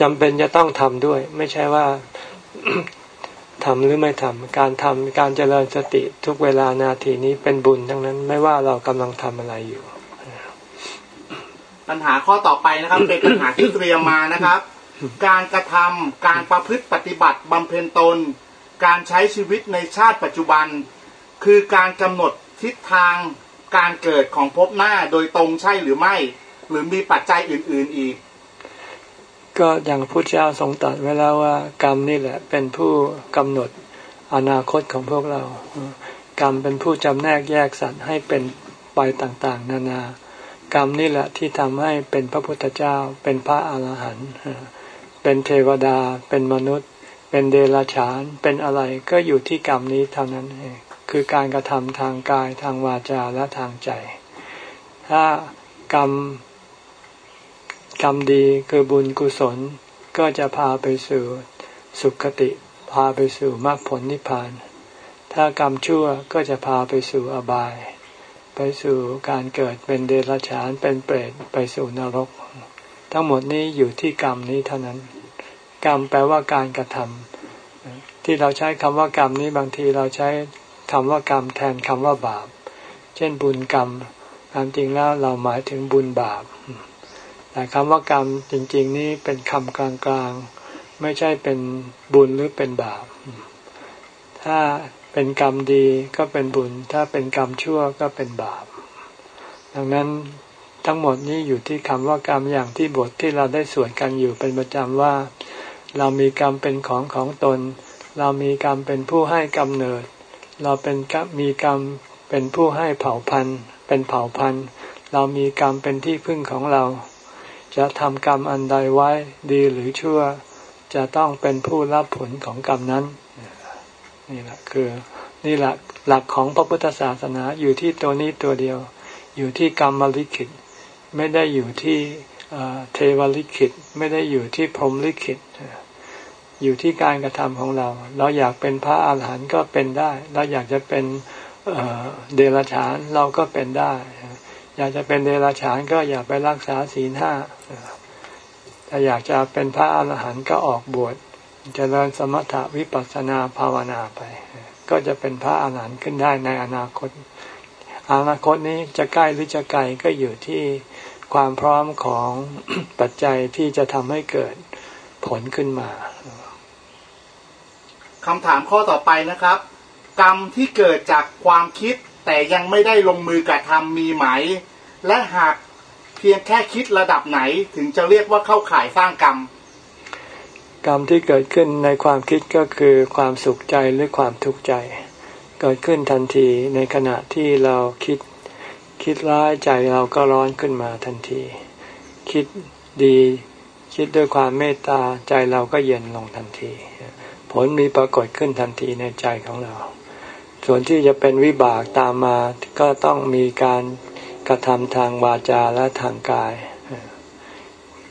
จำเป็นจะต้องทำด้วย ไม่ใช่ว่าทำหรือไม่ทำการทำการเจริญสติทุกเวลานาทีนี้เป็นบุญทั้งนั้น ไม่ว่าเรากำลังทำอะไรอยู่ ปัญหาข้อต่อไปนะครับ เป็นปัญหาที่เตรียมมานะครับ การกระทำการประพฤติปฏิบัติบำเพ็ญตน การใช้ชีวิตในชาติปัจจุบัน คือการกำหนดทิศทาง การเกิดของภพหน้าโดยตรงใช่หรือไม่ หรือมีปัจจัยอื่น ๆอีก ก็อย่างพระเจ้าทรงตรัสไว้แล้วว่า กรรมนี่แหละ เป็นผู้กำหนดอนาคตของพวกเรา กรรมเป็นผู้จำแนกแยกสัตว์ให้เป็นไปต่างๆ นานากรรมนี่แหละที่ทำให้เป็นพระพุทธเจ้า เป็นพระอาหารหันต์เป็นเทวดา เป็นมนุษย์ เป็นเดรัจฉาน เป็นอะไรก็อยู่ที่กรรมนี้เท่านั้นเอง คือการกระทำทางกายทางวาจาและทางใจ ถ้ากรรมกรรมดีคือบุญกุศลก็จะพาไปสู่สุคติ พาไปสู่มรรคผลนิพพาน ถ้ากรรมชั่วก็จะพาไปสู่อบาย ไปสู่การเกิดเป็นเดรัจฉานเป็นเปรตไปสู่นรก ทั้งหมดนี้อยู่ที่กรรมนี้เท่านั้น กรรมแปลว่าการกระทำที่เราใช้คำว่ากรรมนี้บางทีเราใช้ คำว่ากรรมแทนคำว่าบาป เช่นบุญกรรมความจริงแล้วเราหมายถึงบุญบาป แต่คำว่ากรรมจริง ๆ นี้เป็นคำกลางๆ ไม่ใช่เป็นบุญหรือเป็นบาป ถ้าเป็นกรรมดีก็เป็นบุญ ถ้าเป็นกรรมชั่วก็เป็นบาป ดังนั้นทั้งหมดนี้อยู่ที่คำว่ากรรมอย่างที่บทที่เราได้สวดกันอยู่เป็นประจำว่า เรามีกรรมเป็นของของตน เรามีกรรมเป็นผู้ให้กำเนิด เราเป็นมีกรรมเป็นผู้ให้เผ่าพันธุ์ เป็นเผ่าพันธุ์ เรามีกรรมเป็นที่พึ่งของเรา จะทำกรรมอันใดไว้ดีหรือชั่ว จะต้องเป็นผู้รับผลของกรรมนั้น นี่แหละคือนี่แหละหลักของพระพุทธศาสนาอยู่ที่ตัวนี้ตัวเดียว อยู่ที่กรรมมลิขิต ไม่ได้อยู่ที่เทวลิขิต ไม่ได้อยู่ที่พรหมลิขิต อยู่ที่การกระทำของเรา เราอยากเป็นพระอาหารหันต์ก็เป็นได้ เราอยากจะเป็นเดรัจฉานเราก็เป็นได้ อยากจะเป็นเดรัจฉานก็อย่าไปรักษาศีลห้าถ้าอยากจะเป็นพระอาหารหันต์ก็ออกบวชจเจริญสมถะวิปัสสนาภาวนาไป ก็จะเป็นพระอาหารหันต์ขึ้นได้ในอนาคต อนาคตนี้จะใกล้หรือจะไกลก็อยู่ที่ความพร้อมของปัจจัยที่จะทำให้เกิดผลขึ้นมา คำถามข้อต่อไปนะครับ กรรมที่เกิดจากความคิดแต่ยังไม่ได้ลงมือกระทำมีไหม และหากเพียงแค่คิดระดับไหนถึงจะเรียกว่าเข้าข่ายสร้างกรรม กรรมที่เกิดขึ้นในความคิดก็คือความสุขใจหรือความทุกข์ใจ เกิดขึ้นทันทีในขณะที่เราคิด คิดร้ายใจเราก็ร้อนขึ้นมาทันที คิดดี คิดด้วยความเมตตาใจเราก็เย็นลงทันที ผลมีปรากฏขึ้นทันทีในใจของเรา ส่วนที่จะเป็นวิบากตามมาก็ต้องมีการกระทำทางวาจาและทางกาย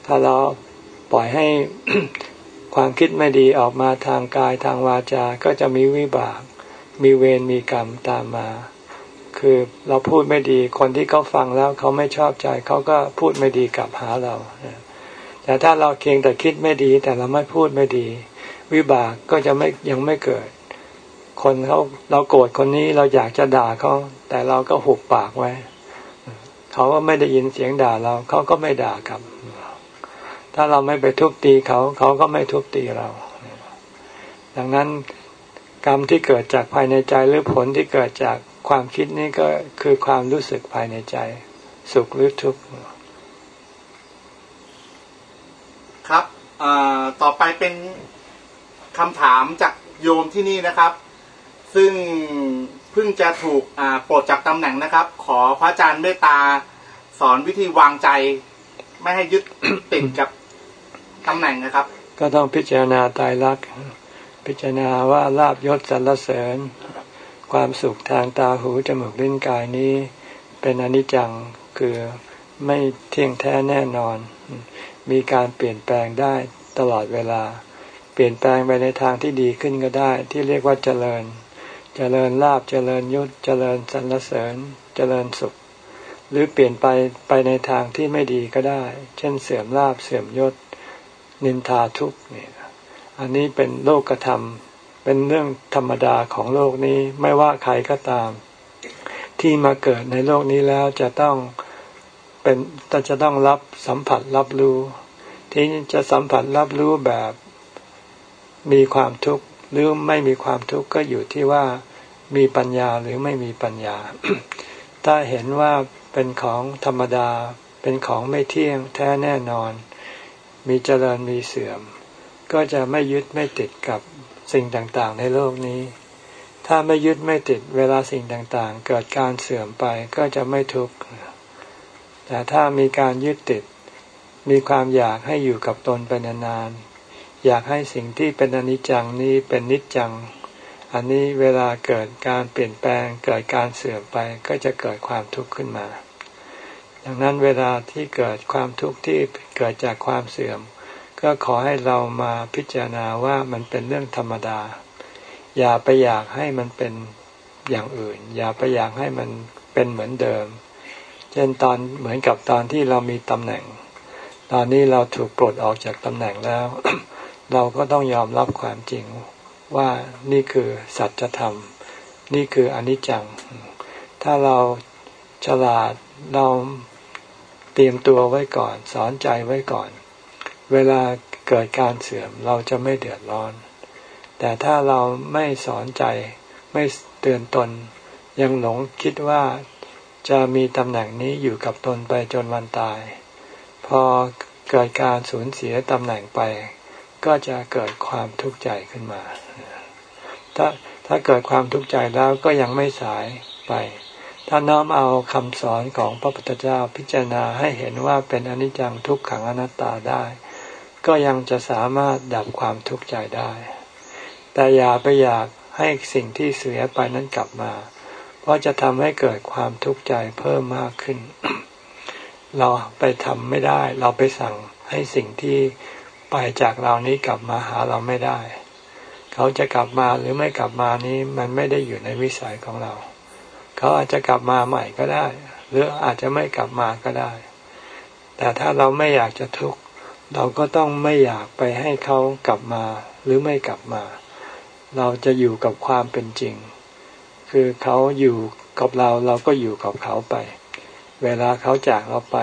ถ้าเราปล่อยให้ความคิดไม่ดีออกมาทางกายทางวาจา ก็จะมีวิบาก มีเวร มีกรรมตามมา คือเราพูดไม่ดี คนที่เขาฟังแล้วเขาไม่ชอบใจ เขาก็พูดไม่ดีกลับหาเรา แต่ถ้าเราเคียงแต่คิดไม่ดี แต่เราไม่พูดไม่ดี วิบากก็จะไม่ยังไม่เกิด คนเขาเราโกรธคนนี้เราอยากจะด่าเขาแต่เราก็หุบปากไว้ เขาก็ไม่ได้ยินเสียงด่าเราเขาก็ไม่ด่ากลับ ถ้าเราไม่ไปทุบตีเขา เขาก็ไม่ทุบตีเรา ดังนั้นกรรมที่เกิดจากภายในใจหรือผลที่เกิดจากความคิดนี่ก็คือความรู้สึกภายในใจ สุขหรือทุกข์ครับต่อไปเป็น คำถามจากโยมที่นี่นะครับ ซึ่งเพิ่งจะถูกปลดจากตำแหน่งนะครับ ขอพระอาจารย์เมตตาสอนวิธีวางใจ ไม่ให้ยึดติดกับตำแหน่งนะครับ ก็ต้องพิจารณาตายรัก พิจารณาว่าลาบยศสรรเสริญ ความสุขทางตาหูจมูกลิ้นกายนี้ เป็นอนิจจังคือไม่เที่ยงแท้แน่นอน มีการเปลี่ยนแปลงได้ตลอดเวลา เปลี่ยนแปลงไปในทางที่ดีขึ้นก็ได้ ที่เรียกว่าเจริญ เจริญลาบเจริญยศเจริญสรรเสริญ เจริญสุข หรือเปลี่ยนไปไปในทางที่ไม่ดีก็ได้ เช่นเสื่อมลาบเสื่อมยศ นินทาทุกเนี่ยอันนี้เป็นโลกธรรมเป็นเรื่องธรรมดาของโลกนี้ไม่ว่าใครก็ตาม ที่มาเกิดในโลกนี้แล้วจะต้องเป็นจะต้องรับสัมผัสรับรู้ ที่จะสัมผัสรับรู้แบบ มีความทุกข์หรือไม่มีความทุกข์ก็อยู่ที่ว่ามีปัญญาหรือไม่มีปัญญา ถ้าเห็นว่าเป็นของธรรมดา เป็นของไม่เที่ยงแท้แน่นอน มีเจริญมีเสื่อม ก็จะไม่ยึดไม่ติดกับสิ่งต่างๆ ในโลกนี้ ถ้าไม่ยึดไม่ติดเวลาสิ่งต่างๆ เกิดการเสื่อมไปก็จะไม่ทุกข์ แต่ถ้ามีการยึดติด มีความอยากให้อยู่กับตนไปนานๆ อยากให้สิ่งที่เป็นอนิจจังนี้เป็นนิจจัง อันนี้เวลาเกิดการเปลี่ยนแปลงเกิดการเสื่อมไปก็จะเกิดความทุกข์ขึ้นมา ดังนั้นเวลาที่เกิดความทุกข์ที่เกิดจากความเสื่อม ก็ขอให้เรามาพิจารณาว่ามันเป็นเรื่องธรรมดา อย่าไปอยากให้มันเป็นอย่างอื่น อย่าไปอยากให้มันเป็นเหมือนเดิม เช่นตอนเหมือนกับตอนที่เรามีตำแหน่ง ตอนนี้เราถูกปลดออกจากตำแหน่งแล้ว เราก็ต้องยอมรับความจริงว่านี่คือสัจธรรม นี่คืออนิจจัง ถ้าเราฉลาดเราเตรียมตัวไว้ก่อน สอนใจไว้ก่อน เวลาเกิดการเสื่อมเราจะไม่เดือดร้อน แต่ถ้าเราไม่สอนใจไม่เตือนตน ยังหลงคิดว่าจะมีตำแหน่งนี้อยู่กับตนไปจนวันตาย พอเกิดการสูญเสียตำแหน่งไป ก็จะเกิดความทุกข์ใจขึ้นมา ถ้าถ้าเกิดความทุกข์ใจแล้วก็ยังไม่สายไป ถ้าน้อมเอาคำสอนของพระพุทธเจ้าพิจารณาให้เห็นว่าเป็นอนิจจังทุกขังอนัตตาได้ ก็ยังจะสามารถดับความทุกข์ใจได้ แต่อย่าไปอยากให้สิ่งที่เสียไปนั้นกลับมา เพราะจะทำให้เกิดความทุกข์ใจเพิ่มมากขึ้น เราไปทำไม่ได้ เราไปสั่งให้สิ่งที่ ไปจากเรานี้กลับมาหาเราไม่ได้ เขาจะกลับมาหรือไม่กลับมานี้มันไม่ได้อยู่ในวิสัยของเรา เขาอาจจะกลับมาใหม่ก็ได้ หรืออาจจะไม่กลับมาก็ได้ แต่ถ้าเราไม่อยากจะทุกข์เราก็ต้องไม่อยากไปให้เขากลับมาหรือไม่กลับมา เราจะอยู่กับความเป็นจริง คือเขาอยู่กับเราเราก็อยู่กับเขาไป เวลาเขาจากเราไป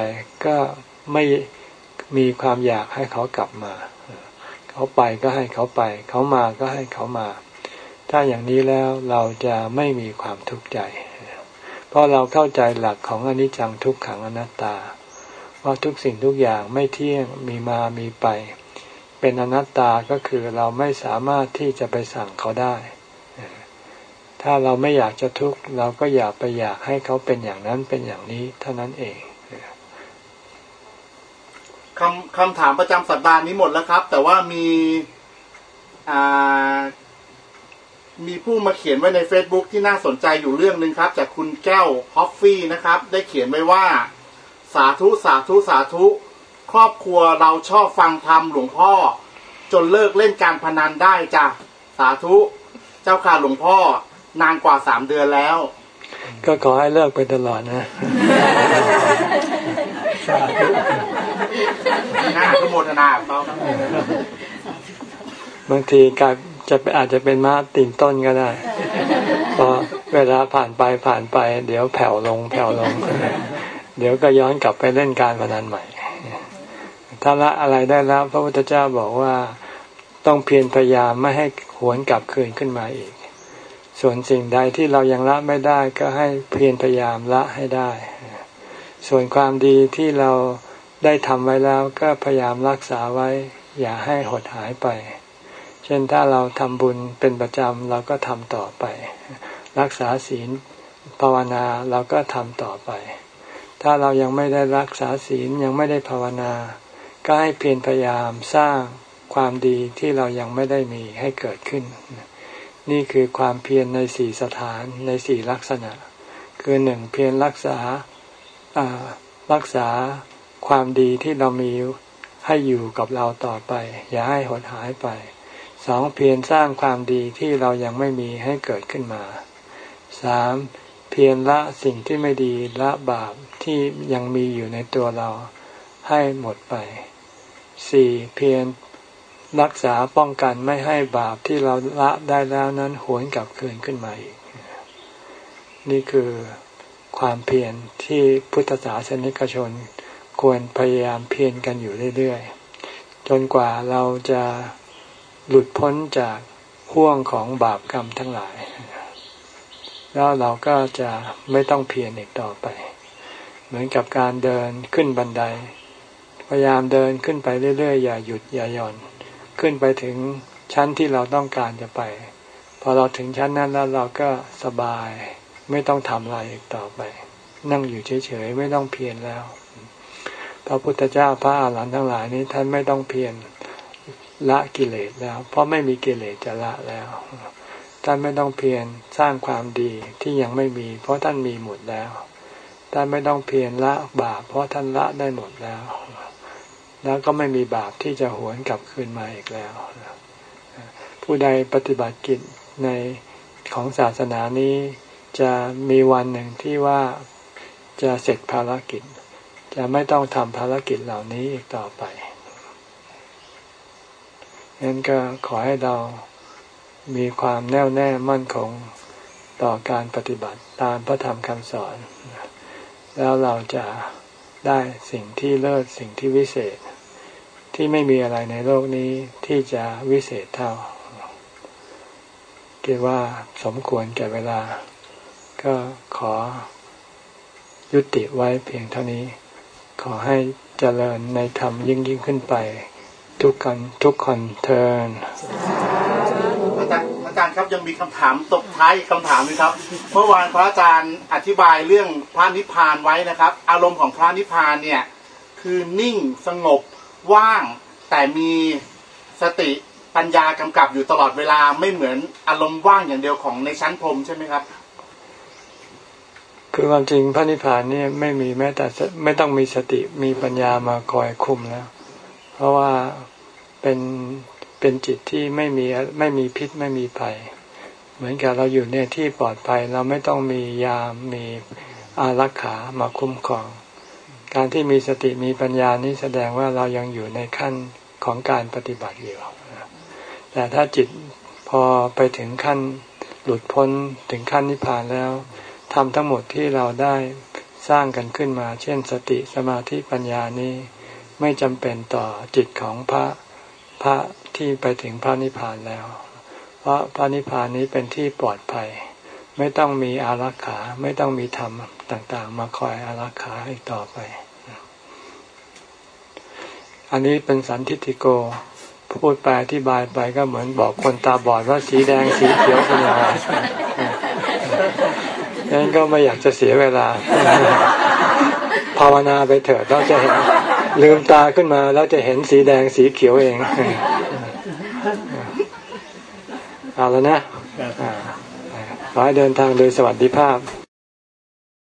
ก็ไม่ มีความอยากให้เขากลับมา เขาไปก็ให้เขาไป เขามาก็ให้เขามา ถ้าอย่างนี้แล้วเราจะไม่มีความทุกข์ใจ เพราะเราเข้าใจหลักของอนิจจังทุกขังอนัตตา ว่าทุกสิ่งทุกอย่างไม่เที่ยงมีมามีไป เป็นอนัตตาก็คือเราไม่สามารถที่จะไปสั่งเขาได้ ถ้าเราไม่อยากจะทุกข์เราก็อย่าไปอยากให้เขาเป็นอย่างนั้นเป็นอย่างนี้เท่านั้นเอง คำคำถามประจำสัปดาห์นี้หมดแล้วครับ แต่ว่ามีอ่ามีผู้มาเขียนไว้ใน Facebook ที่น่าสนใจอยู่เรื่องหนึ่งครับ จากคุณแก้วฮอฟฟี่นะครับ ได้เขียนไว้ว่า สาธุสาธุสาธุ ครอบครัวเราชอบฟังธรรมหลวงพ่อ จนเลิกเล่นการพนันได้จ้ะสาธุ เจ้าค่ะหลวงพ่อนานกว่าสามเดือนแล้ว ก็ขอให้เลิกไปตลอดนะ น่าขโมทนาเขาบางทีการจะอาจจะเป็นมาตีนต้นก็ได้พอเวลาผ่านไปผ่านไป เดี๋ยวแผ่วลงแผ่วลง เดี๋ยวก็ย้อนกลับไปเล่นการพนันใหม่ ถ้าละอะไรได้แล้วพระพุทธเจ้าบอกว่าต้องเพียรพยายามไม่ให้หวนกลับคืนขึ้นมาอีก ส่วนสิ่งใดที่เรายังละไม่ได้ก็ให้เพียรพยายามละให้ได้ ส่วนความดีที่เรา ได้ทำไว้แล้วก็พยายามรักษาไว้ อย่าให้หดหายไป เช่นถ้าเราทำบุญเป็นประจำเราก็ทำต่อไป รักษาศีลภาวนาเราก็ทำต่อไป ถ้าเรายังไม่ได้รักษาศีลยังไม่ได้ภาวนา ก็ให้เพียรพยายามสร้างความดีที่เรายังไม่ได้มีให้เกิดขึ้น นี่คือความเพียรในสี่สถานในสี่ลักษณะ คือหนึ่งเพียรรักษารักษา ความดีที่เรามีให้อยู่กับเราต่อไป อย่าให้หดหายไปสองเพียรสร้างความดีที่เรายังไม่มีให้เกิดขึ้นมาสามเพียรละสิ่งที่ไม่ดีละบาปที่ยังมีอยู่ในตัวเราให้หมดไปสี่เพียรรักษาป้องกันไม่ให้บาปที่เราละได้แล้วนั้นหวนกลับคืนขึ้นมาอีก นี่คือความเพียรที่พุทธศาสนิกชน ควรพยายามเพียรกันอยู่เรื่อยๆ จนกว่าเราจะหลุดพ้นจากห่วงของบาปกรรมทั้งหลาย แล้วเราก็จะไม่ต้องเพียรอีกต่อไป เหมือนกับการเดินขึ้นบันได พยายามเดินขึ้นไปเรื่อยๆ อย่าหยุดอย่าหย่อน ขึ้นไปถึงชั้นที่เราต้องการจะไป พอเราถึงชั้นนั้นแล้วเราก็สบาย ไม่ต้องทำอะไรอีกต่อไป นั่งอยู่เฉยๆ ไม่ต้องเพียรแล้ว พระพุทธเจ้าพระอาหารหันต์ทั้งหลายนี้ท่านไม่ต้องเพียรละกิเลสแล้ว เพราะไม่มีกิเลสจะละแล้ว ท่านไม่ต้องเพียรสร้างความดีที่ยังไม่มี เพราะท่านมีหมดแล้ว ท่านไม่ต้องเพียรละบาป เพราะท่านละได้หมดแล้ว แล้วก็ไม่มีบาปที่จะหวนกลับคืนมาอีกแล้ว ผู้ใดปฏิบัติกิจในของศาสนานี้จะมีวันหนึ่งที่ว่าจะเสร็จภารกิจ จะไม่ต้องทำภารกิจเหล่านี้อีกต่อไปนั้นก็ขอให้เรามีความแน่วแน่มั่นคงต่อการปฏิบัติตามพระธรรมคำสอน แล้วเราจะได้สิ่งที่เลิศสิ่งที่วิเศษ ที่ไม่มีอะไรในโลกนี้ที่จะวิเศษเท่าคิดว่าสมควรแก่เวลา ก็ขอยุติไว้เพียงเท่านี้ ขอให้เจริญในธรรมยิ่งยิ่งขึ้นไป ทุกคนทุกคนเทินอาจารย์อาจารย์ครับยังมีคำถามตกท้ายคำถามนึงครับ เมื่อวานพระอาจารย์อธิบายเรื่องพระนิพพานไว้นะครับ อารมณ์ของพระนิพพานเนี่ยคือนิ่งสงบว่าง แต่มีสติปัญญากำกับอยู่ตลอดเวลาไม่เหมือนอารมณ์ว่างอย่างเดียวของในชั้นพรมใช่ไหมครับ คือความจริงพระนิพพานนี่ไม่มีแม้แต่ไม่ต้องมีสติมีปัญญามาคอยคุมแล้ว เพราะว่าเป็นเป็นจิตที่ไม่มีไม่มีพิษไม่มีภัย เหมือนกับเราอยู่ในที่ปลอดภัย เราไม่ต้องมียามมีอารักขามาคุ้มครอง การที่มีสติมีปัญญานี้แสดงว่าเรายังอยู่ในขั้นของการปฏิบัติอยู่แต่ถ้าจิตพอไปถึงขั้นหลุดพ้นถึงขั้นนิพพานแล้ว ทำทั้งหมดที่เราได้สร้างกันขึ้นมา เช่นสติสมาธิปัญญานี้ไม่จำเป็นต่อจิตของพระพระที่ไปถึงพระนิพพานแล้ว เพราะพระนิพพานนี้เป็นที่ปลอดภัย ไม่ต้องมีอารักขา ไม่ต้องมีธรรมต่างๆ มาคอยอารักขาอีกต่อไป อันนี้เป็นสันทิติโก พูดไปอธิบายไปก็เหมือนบอกคนตาบอดว่าสีแดงสีเขียวเป็นยังไง นั้นก็ไม่อยากจะเสียเวลา ภาวนาไปเถิดเราจะเห็นลืมตาขึ้นมาแล้วจะเห็นสีแดงสีเขียวเองเอาแล้วนะขอให้เดินทางโดยสวัสดิภาพ